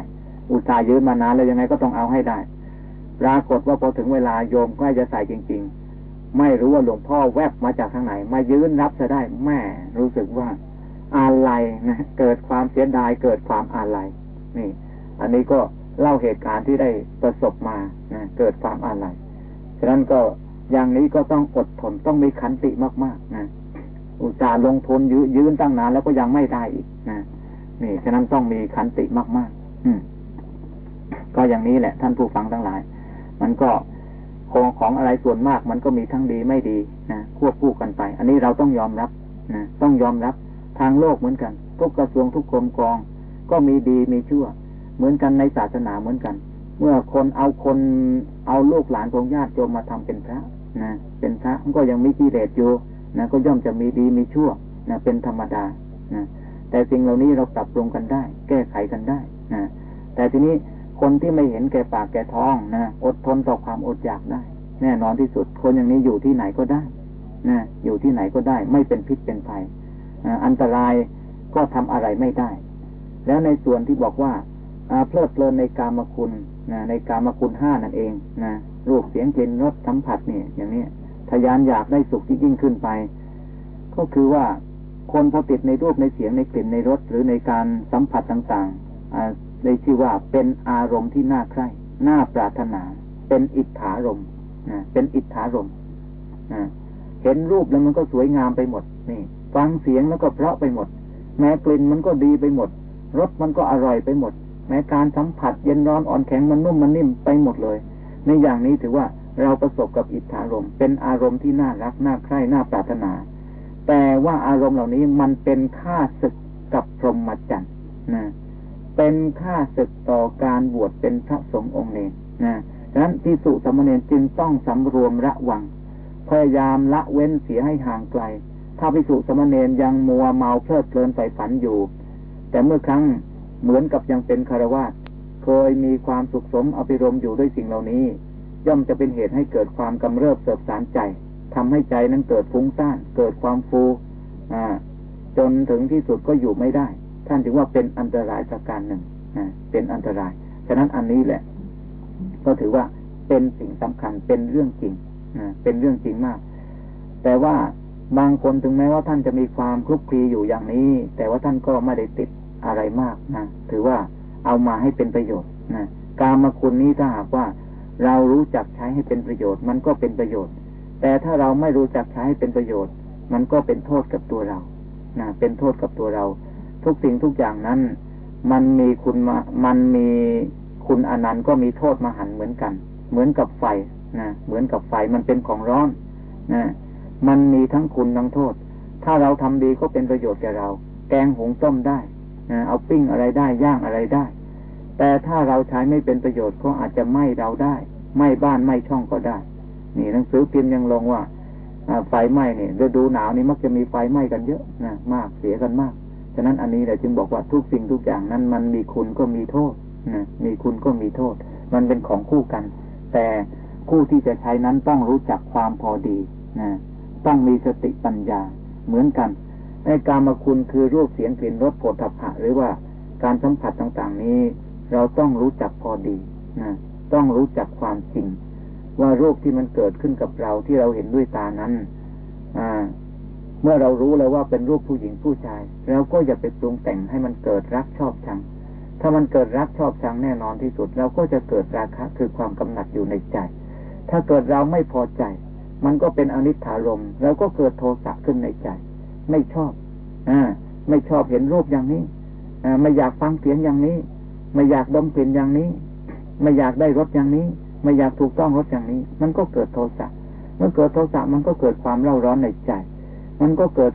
อุตส่าห์ยืนมานานแล้วยังไงก็ต้องเอาให้ได้ ปรากฏว่าพอถึงเวลาโยมกล้จะใส่จริง ๆ ไม่รู้ว่าหลวงพ่อแวบมาจากทางไหน มายืนรับจะได้แม่รู้สึกว่าอาลัยนะเกิดความเสียดายเกิดความอาลัยนี่ อันนี้ก็เล่าเหตุการณ์ที่ได้ประสบมานะเกิดความอาลัยฉะนั้นก็อย่างนี้ก็ต้องอดทนต้องมีขันติมากๆนะ อุตส่าห์ลงทุนยืยืนตั้งนานแล้วก็ยังไม่ได้อีกนะนี่ฉะนั้นต้องมีขันติมาก ๆ อืมก็อย่างนี้แหละ ท่านผู้ฟังทั้งหลาย มันก็ของของอะไรส่วนมาก มันก็มีทั้งดีไม่ดีนะควบคู่กันไป อันนี้เราต้องยอมรับนะต้องยอมรับทางโลกเหมือนกัน ทุกกระทรวงทุกกรมกอง ก็มีดีมีชั่ว เหมือนกันในศาสนาเหมือนกัน เมื่อคนเอาคนเอาลูกหลานของญาติโยมมาทำเป็นพระนะเป็นพระมันก็ยังมีกิเลสอยู่ นะก็ย่อมจะมีดีมีชั่วนะเป็นธรรมดานะแต่สิ่งเหล่านี้เราปรับปรุงกันได้ แก้ไขกันได้นะแต่ทีนี้คนที่ไม่เห็นแก่ปากแก่ท้องนะอดทนต่อความอดอยากได้ แน่นอนที่สุด คนอย่างนี้อยู่ที่ไหนก็ได้นะอยู่ที่ไหนก็ได้ ไม่เป็นพิษเป็นภัยอันตรายก็ทำอะไรไม่ได้ แล้วในส่วนที่บอกว่าเพลิดเพลินในกามคุณนะในกามคุณห้านั่นเองนะรูปเสียงกลิ่นรสสัมผัสเนี่ยอย่างนี้ ยานอยากได้สุขที่ยิ่งขึ้นไป ก็คือว่าคนพอติดในรูปในเสียงในกลิ่นในรสหรือในการสัมผัสต่างๆได้ชื่อว่าเป็นอารมณ์ที่น่าใคร่น่าปรารถนา เป็นอิทธารมนะเป็นอิทธารมนะเห็นรูปแล้วมันก็สวยงามไปหมดนี่ฟังเสียงแล้วก็เพราะไปหมด แม้กลิ่นมันก็ดีไปหมดรสมันก็อร่อยไปหมด แม้การสัมผัสเย็นร้อนอ่อนแข็งมันนุ่มมันนิ่มไปหมดเลย ในอย่างนี้ถือว่า เราประสบกับอิทธารมเป็นอารมณ์ที่น่ารักน่าใคร่น่าปรารถนา แต่ว่าอารมณ์เหล่านี้มันเป็นค่าศึกกับพรหมจรรย์นะเป็นค่าศึกต่อการบวชเป็นพระสงฆ์องค์เนรนะดังนั้นที่สุสมณเณรจึงต้องสำรวมระวัง พยายามละเว้นเสียให้ห่างไกล ถ้าพิสุสมณเณรยังมัวเมาเพลิดเพลินใฝ่ฝันอยู่ แต่เมื่อครั้งเหมือนกับยังเป็นคารวะเคยมีความสุขสมอภิรมอยู่ด้วยสิ่งเหล่านี้ ย่อมจะเป็นเหตุให้เกิดความกำเริบเสบสารใจทำให้ใจนั้นเกิดฟุ้งซ่านเกิดความฟูอ่าจนถึงที่สุดก็อยู่ไม่ได้ ท่านถือว่าเป็นอันตรายประการหนึ่งนะเป็นอันตราย ฉะนั้นอันนี้แหละ ก็ถือว่าเป็นสิ่งสำคัญเป็นเรื่องจริงนะเป็นเรื่องจริงมาก แต่ว่าบางคนถึงแม้ว่าท่านจะมีความคลุกคลีอยู่อย่างนี้ แต่ว่าท่านก็ไม่ได้ติดอะไรมากนะถือว่าเอามาให้เป็นประโยชน์นะการมาคุณนี้ถ้าหากว่า เรารู้จักใช้ให้เป็นประโยชน์ มันก็เป็นประโยชน์ แต่ถ้าเราไม่รู้จักใช้ให้เป็นประโยชน์ มันก็เป็นโทษกับตัวเรานะเป็นโทษกับตัวเรา ทุกสิ่งทุกอย่างนั้น มันมีคุณมามันมีคุณอนันต์ก็มีโทษมาหันเหมือนกัน เหมือนกับไฟนะเหมือนกับไฟมันเป็นของร้อนนะมันมีทั้งคุณทั้งโทษ ถ้าเราทำดีก็เป็นประโยชน์แก่เรา แกงหุงต้มได้นะเอาปิ้งอะไรได้ย่างอะไรได้ แต่ถ้าเราใช้ไม่เป็นประโยชน์ก็อาจจะไหม้เราได้ไหม้บ้านไหม้ช่องก็ได้ นี่หนังสือพิมพ์ยังลงว่าไฟไหม้เนี่ยฤดูหนาวนี่มักจะมีไฟไหม้กันเยอะนะมากเสียกันมากฉะนั้นอันนี้แหละจึงบอกว่าทุกสิ่งทุกอย่างนั้น มันมีคุณก็มีโทษนะมีคุณก็มีโทษ มันเป็นของคู่กัน แต่ผู้ที่จะใช้นั้นต้องรู้จักความพอดีนะต้องมีสติปัญญาเหมือนกัน ในการมาคุณคือรูปเสียงกลิ่นรสโผฏฐัพพะหรือว่าการสัมผัสต่างๆนี้ เราต้องรู้จักพอดีนะต้องรู้จักความจริง ว่ารูปที่มันเกิดขึ้นกับเราที่เราเห็นด้วยตานั้น อ่า เมื่อเรารู้แล้วว่าเป็นรูปผู้หญิงผู้ชายเราก็อย่าไปปรุงแต่งให้มันเกิดรักชอบชัง ถ้ามันเกิดรักชอบชังแน่นอนที่สุด เราก็จะเกิดราคะคือความกำหนัดอยู่ในใจ ถ้าเกิดเราไม่พอใจ มันก็เป็นอนิจฐารมเราก็เกิดโทสะขึ้นในใจ ไม่ชอบ อ่า ไม่ชอบเห็นรูปอย่างนี้ อ่า ไม่อยากฟังเสียงอย่างนี้ ไม่อยากดมกลิ่นอย่างนี้ ไม่อยากได้รสอย่างนี้ ไม่อยากถูกต้องรสอย่างนี้ มันก็เกิดโทสะเมื่อเกิดโทสะมันก็เกิดความเร่าร้อนในใจ มันก็เกิด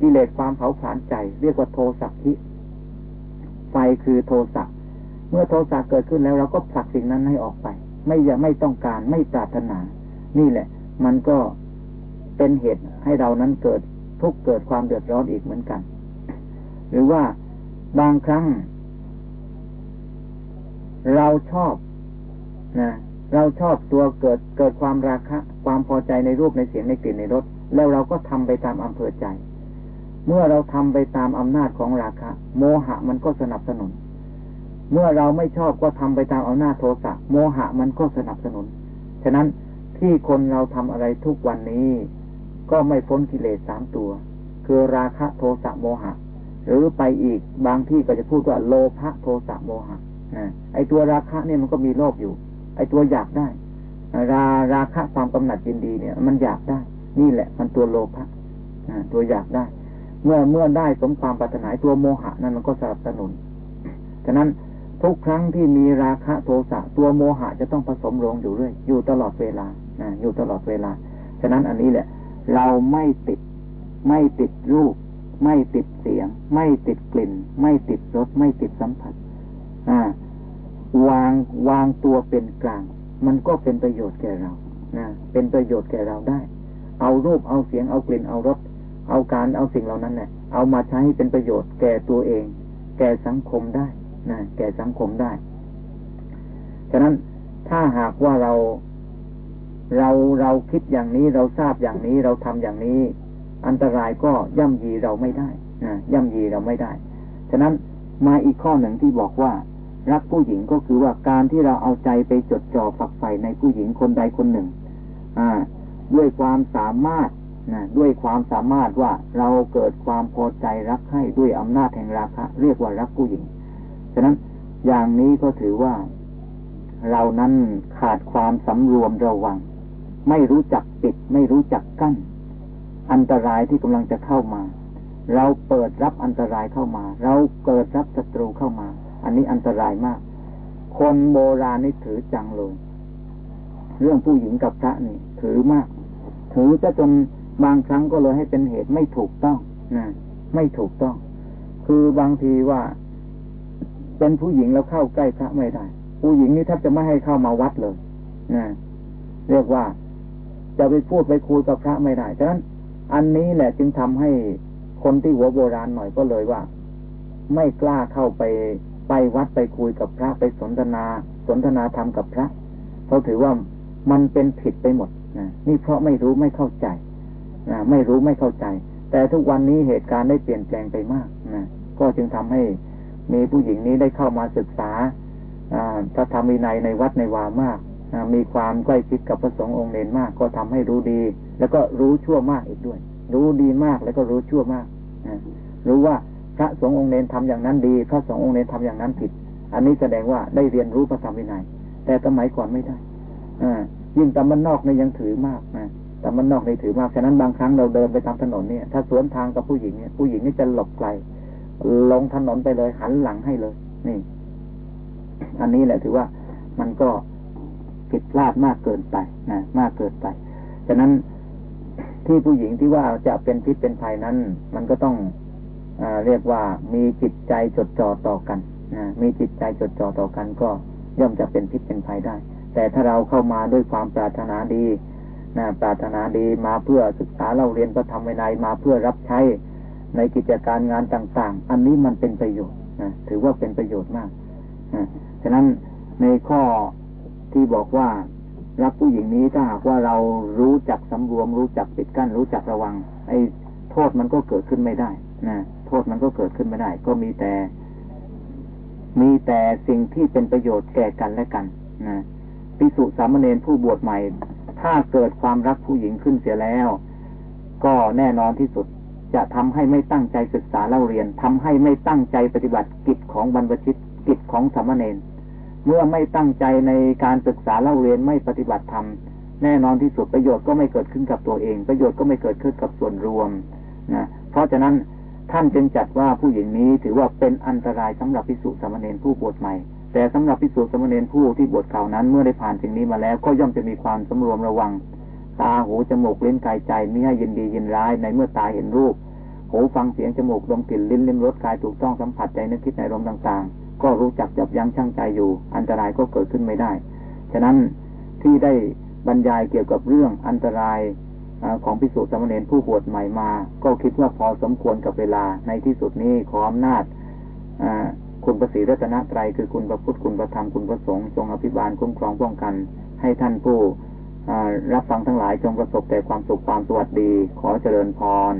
กิเลสความเผาผลาญใจ เรียกว่าโทสักทิไฟคือโทสะเมื่อโทสะเกิดขึ้นแล้วเราก็ผลักสิ่งนั้นให้ออกไป ไม่อยากไม่ต้องการไม่ปรารถนา นี่แหละ มันก็เป็นเหตุให้เรานั้นเกิดทุกเกิดความเดือดร้อนอีกเหมือนกัน หรือว่าบางครั้ง เราชอบนะเราชอบตัวเกิดเกิดความราคะ ความพอใจในรูปในเสียงในกลิ่นในรสแล้วเราก็ทำไปตามอำเภอใจ เมื่อเราทำไปตามอำนาจของราคะ โมหะมันก็สนับสนุน เมื่อเราไม่ชอบก็ทำไปตามอำนาจโทสะโมหะมันก็สนับสนุน ฉะนั้นที่คนเราทำอะไรทุกวันนี้ ก็ไม่พ้นกิเลสสามตัว คือราคะโทสะโมหะ หรือไปอีกบางที่ก็จะพูดว่าโลภะโทสะโมหะ ไอตัวราคะเนี่ยมันก็มีโลภอยู่ ไอตัวอยากได้ ราราคะความกำหนัดยินดีเนี่ย มันอยากได้ นี่แหละ มันตัวโลภะตัวอยากได้ เมื่อเมื่อได้สมความปรารถนาตัวโมหะนั้นมันก็สนับสนุนฉะนั้นทุกครั้งที่มีราคะโทสะตัวโมหะจะต้องผสมลงอยู่เรื่อยอยู่ตลอดเวลาอยู่ตลอดเวลา ฉะนั้นอันนี้แหละ เราไม่ติดไม่ติดรูป ไม่ติดเสียง ไม่ติดกลิ่น ไม่ติดรสไม่ติดสัมผัส วางวางตัวเป็นกลาง มันก็เป็นประโยชน์แก่เรานะเป็นประโยชน์แก่เราได้ เอารูปเอาเสียงเอากลิ่นเอารสเอาการเอาสิ่งเหล่านั้นเนี่ยเอามาใช้ให้เป็นประโยชน์แก่ตัวเอง แก่สังคมได้นะแก่สังคมได้ ฉะนั้นถ้าหากว่าเราเราเราคิดอย่างนี้เราทราบอย่างนี้เราทำอย่างนี้ อันตรายก็ย่ำยีเราไม่ได้นะย่ำยีเราไม่ได้ ฉะนั้นมาอีกข้อหนึ่งที่บอกว่า รักผู้หญิงก็คือว่าการที่เราเอาใจไปจดจ่อฝักใฝ่ในผู้หญิงคนใดคนหนึ่ง อ่า ด้วยความสามารถนะด้วยความสามารถว่าเราเกิดความพอใจรักให้ด้วยอำนาจแห่งราคะ เรียกว่ารักผู้หญิง ฉะนั้นอย่างนี้ก็ถือว่า เรานั้นขาดความสำรวมระวัง ไม่รู้จักปิด ไม่รู้จักกั้น อันตรายที่กำลังจะเข้ามา เราเปิดรับอันตรายเข้ามา เราเกิดรับศัตรูเข้ามา อันนี้อันตรายมาก คนโบราณนี่ถือจังเลย เรื่องผู้หญิงกับพระนี่ ถือมาก ถือจะจนบางครั้งก็เลยให้เป็นเหตุไม่ถูกต้องนะไม่ถูกต้อง คือบางทีว่า เป็นผู้หญิงแล้วเข้าใกล้พระไม่ได้ ผู้หญิงนี่แทบจะไม่ให้เข้ามาวัดเลยนะเรียกว่าจะไปพูดไปคุยกับพระไม่ได้ฉะนั้น อันนี้แหละจึงทำให้คนที่หัวโบราณหน่อยก็เลยว่า ไม่กล้าเข้าไป ไปวัดไปคุยกับพระไปสนทนา สนทนาธรรมกับพระเขาถือว่ามันเป็นผิดไปหมดนะนี่เพราะไม่รู้ไม่เข้าใจนะไม่รู้ไม่เข้าใจ แต่ทุกวันนี้เหตุการณ์ได้เปลี่ยนแปลงไปมากนะก็จึงทำให้มีผู้หญิงนี้ได้เข้ามาศึกษาพระธรรมวินัยในวัดในวามาก มีความใกล้ชิดกับพระสงฆ์องค์เนนมาก ก็ทำให้รู้ดี แล้วก็รู้ชั่วมากอีกด้วย รู้ดีมากแล้วก็รู้ชั่วมาก รู้ว่า พระสงฆ์องค์เนนทำอย่างนั้นดี พระสงฆ์องค์เนนทำอย่างนั้นผิด อันนี้แสดงว่าได้เรียนรู้พระธรรมวินัย แต่สมัยก่อนไม่ได้อ่ายิ่งตามบ้านนอกเนี่ยยังถือมากนะตามบ้านนอกในถือมาก ฉะนั้นบางครั้งเราเดินไปตามถนนเนี่ย ถ้าสวนทางกับผู้หญิงเนี่ย ผู้หญิงนี่จะหลบไกล ลงถนนไปเลย หันหลังให้เลย นี่ อันนี้แหละถือว่ามันก็ผิดพลาดมากเกินไปนะ มากเกินไป ฉะนั้นที่ผู้หญิงที่ว่าจะเป็นพิษเป็นภัยนั้น มันก็ต้อง เรียกว่ามีจิตใจจดจ่อต่อกันมีจิตใจจดจ่อต่อกันก็ย่อมจะเป็นพิษเป็นภัยได้ แต่ถ้าเราเข้ามาด้วยความปรารถนาดีนะปรารถนาดีมาเพื่อศึกษาเราเรียนพระธรรมวินัยมาเพื่อรับใช้ในกิจการงานต่าง ๆ อันนี้มันเป็นประโยชน์นะถือว่าเป็นประโยชน์มากนะฉะนั้นในข้อที่บอกว่ารักผู้หญิงนี้ถ้าหากว่าเรารู้จักสำรวม รู้จักปิดกั้น รู้จักระวัง ไอ้โทษมันก็เกิดขึ้นไม่ได้นะ โทษมันก็เกิดขึ้นไม่ได้ ก็มีแต่ มีแต่สิ่งที่เป็นประโยชน์แก่กันและกันนะพิสุสามเณรผู้บวชใหม่ ถ้าเกิดความรักผู้หญิงขึ้นเสียแล้ว ก็แน่นอนที่สุดจะทำให้ไม่ตั้งใจศึกษาเล่าเรียนทำให้ไม่ตั้งใจปฏิบัติกิจของบรรพชิตกิจของสามเณรเมื่อไม่ตั้งใจในการศึกษาเล่าเรียนไม่ปฏิบัติธรรมแน่นอนที่สุดประโยชน์ก็ไม่เกิดขึ้นกับตัวเอง ประโยชน์ก็ไม่เกิดขึ้นกับส่วนรวมนะเพราะฉะนั้น ท่านจึงจัดว่าผู้หญิงนี้ถือว่าเป็นอันตรายสำหรับพิสุสามเณรผู้บวชใหม่ แต่สำหรับพิสุสามเณรผู้ที่บวชเก่านั้นเมื่อได้ผ่านสิ่งนี้มาแล้วก็ย่อมจะมีความสำรวมระวัง ตาหูจมูกลิ้นกายใจไม่ให้ยินดียินร้ายในเมื่อตาเห็นรูปหูฟังเสียงจมูกดมกลิ่นลิ้นลิ้มรสกายถูกต้องสัมผัสใจนึกคิดในลมต่างๆ ก็รู้จักจับยั้งชั่งใจอยู่ อันตรายก็เกิดขึ้นไม่ได้ ฉะนั้นที่ได้บรรยายเกี่ยวกับเรื่องอันตราย ของพิสุสมณเณรผู้บวชใหม่มา ก็คิดว่าพอสมควรกับเวลาในที่สุดนี้ขออำนาจคุณประสีรัตนตรัยคือคุณพระพุทธคุณพระธรรมคุณพระสงฆ์จงอภิบาลคุ้มครองป้องกัน ให้ท่านผู้รับฟังทั้งหลายจงประสบแต่ความสุขความสวัสดี ขอเจริญพร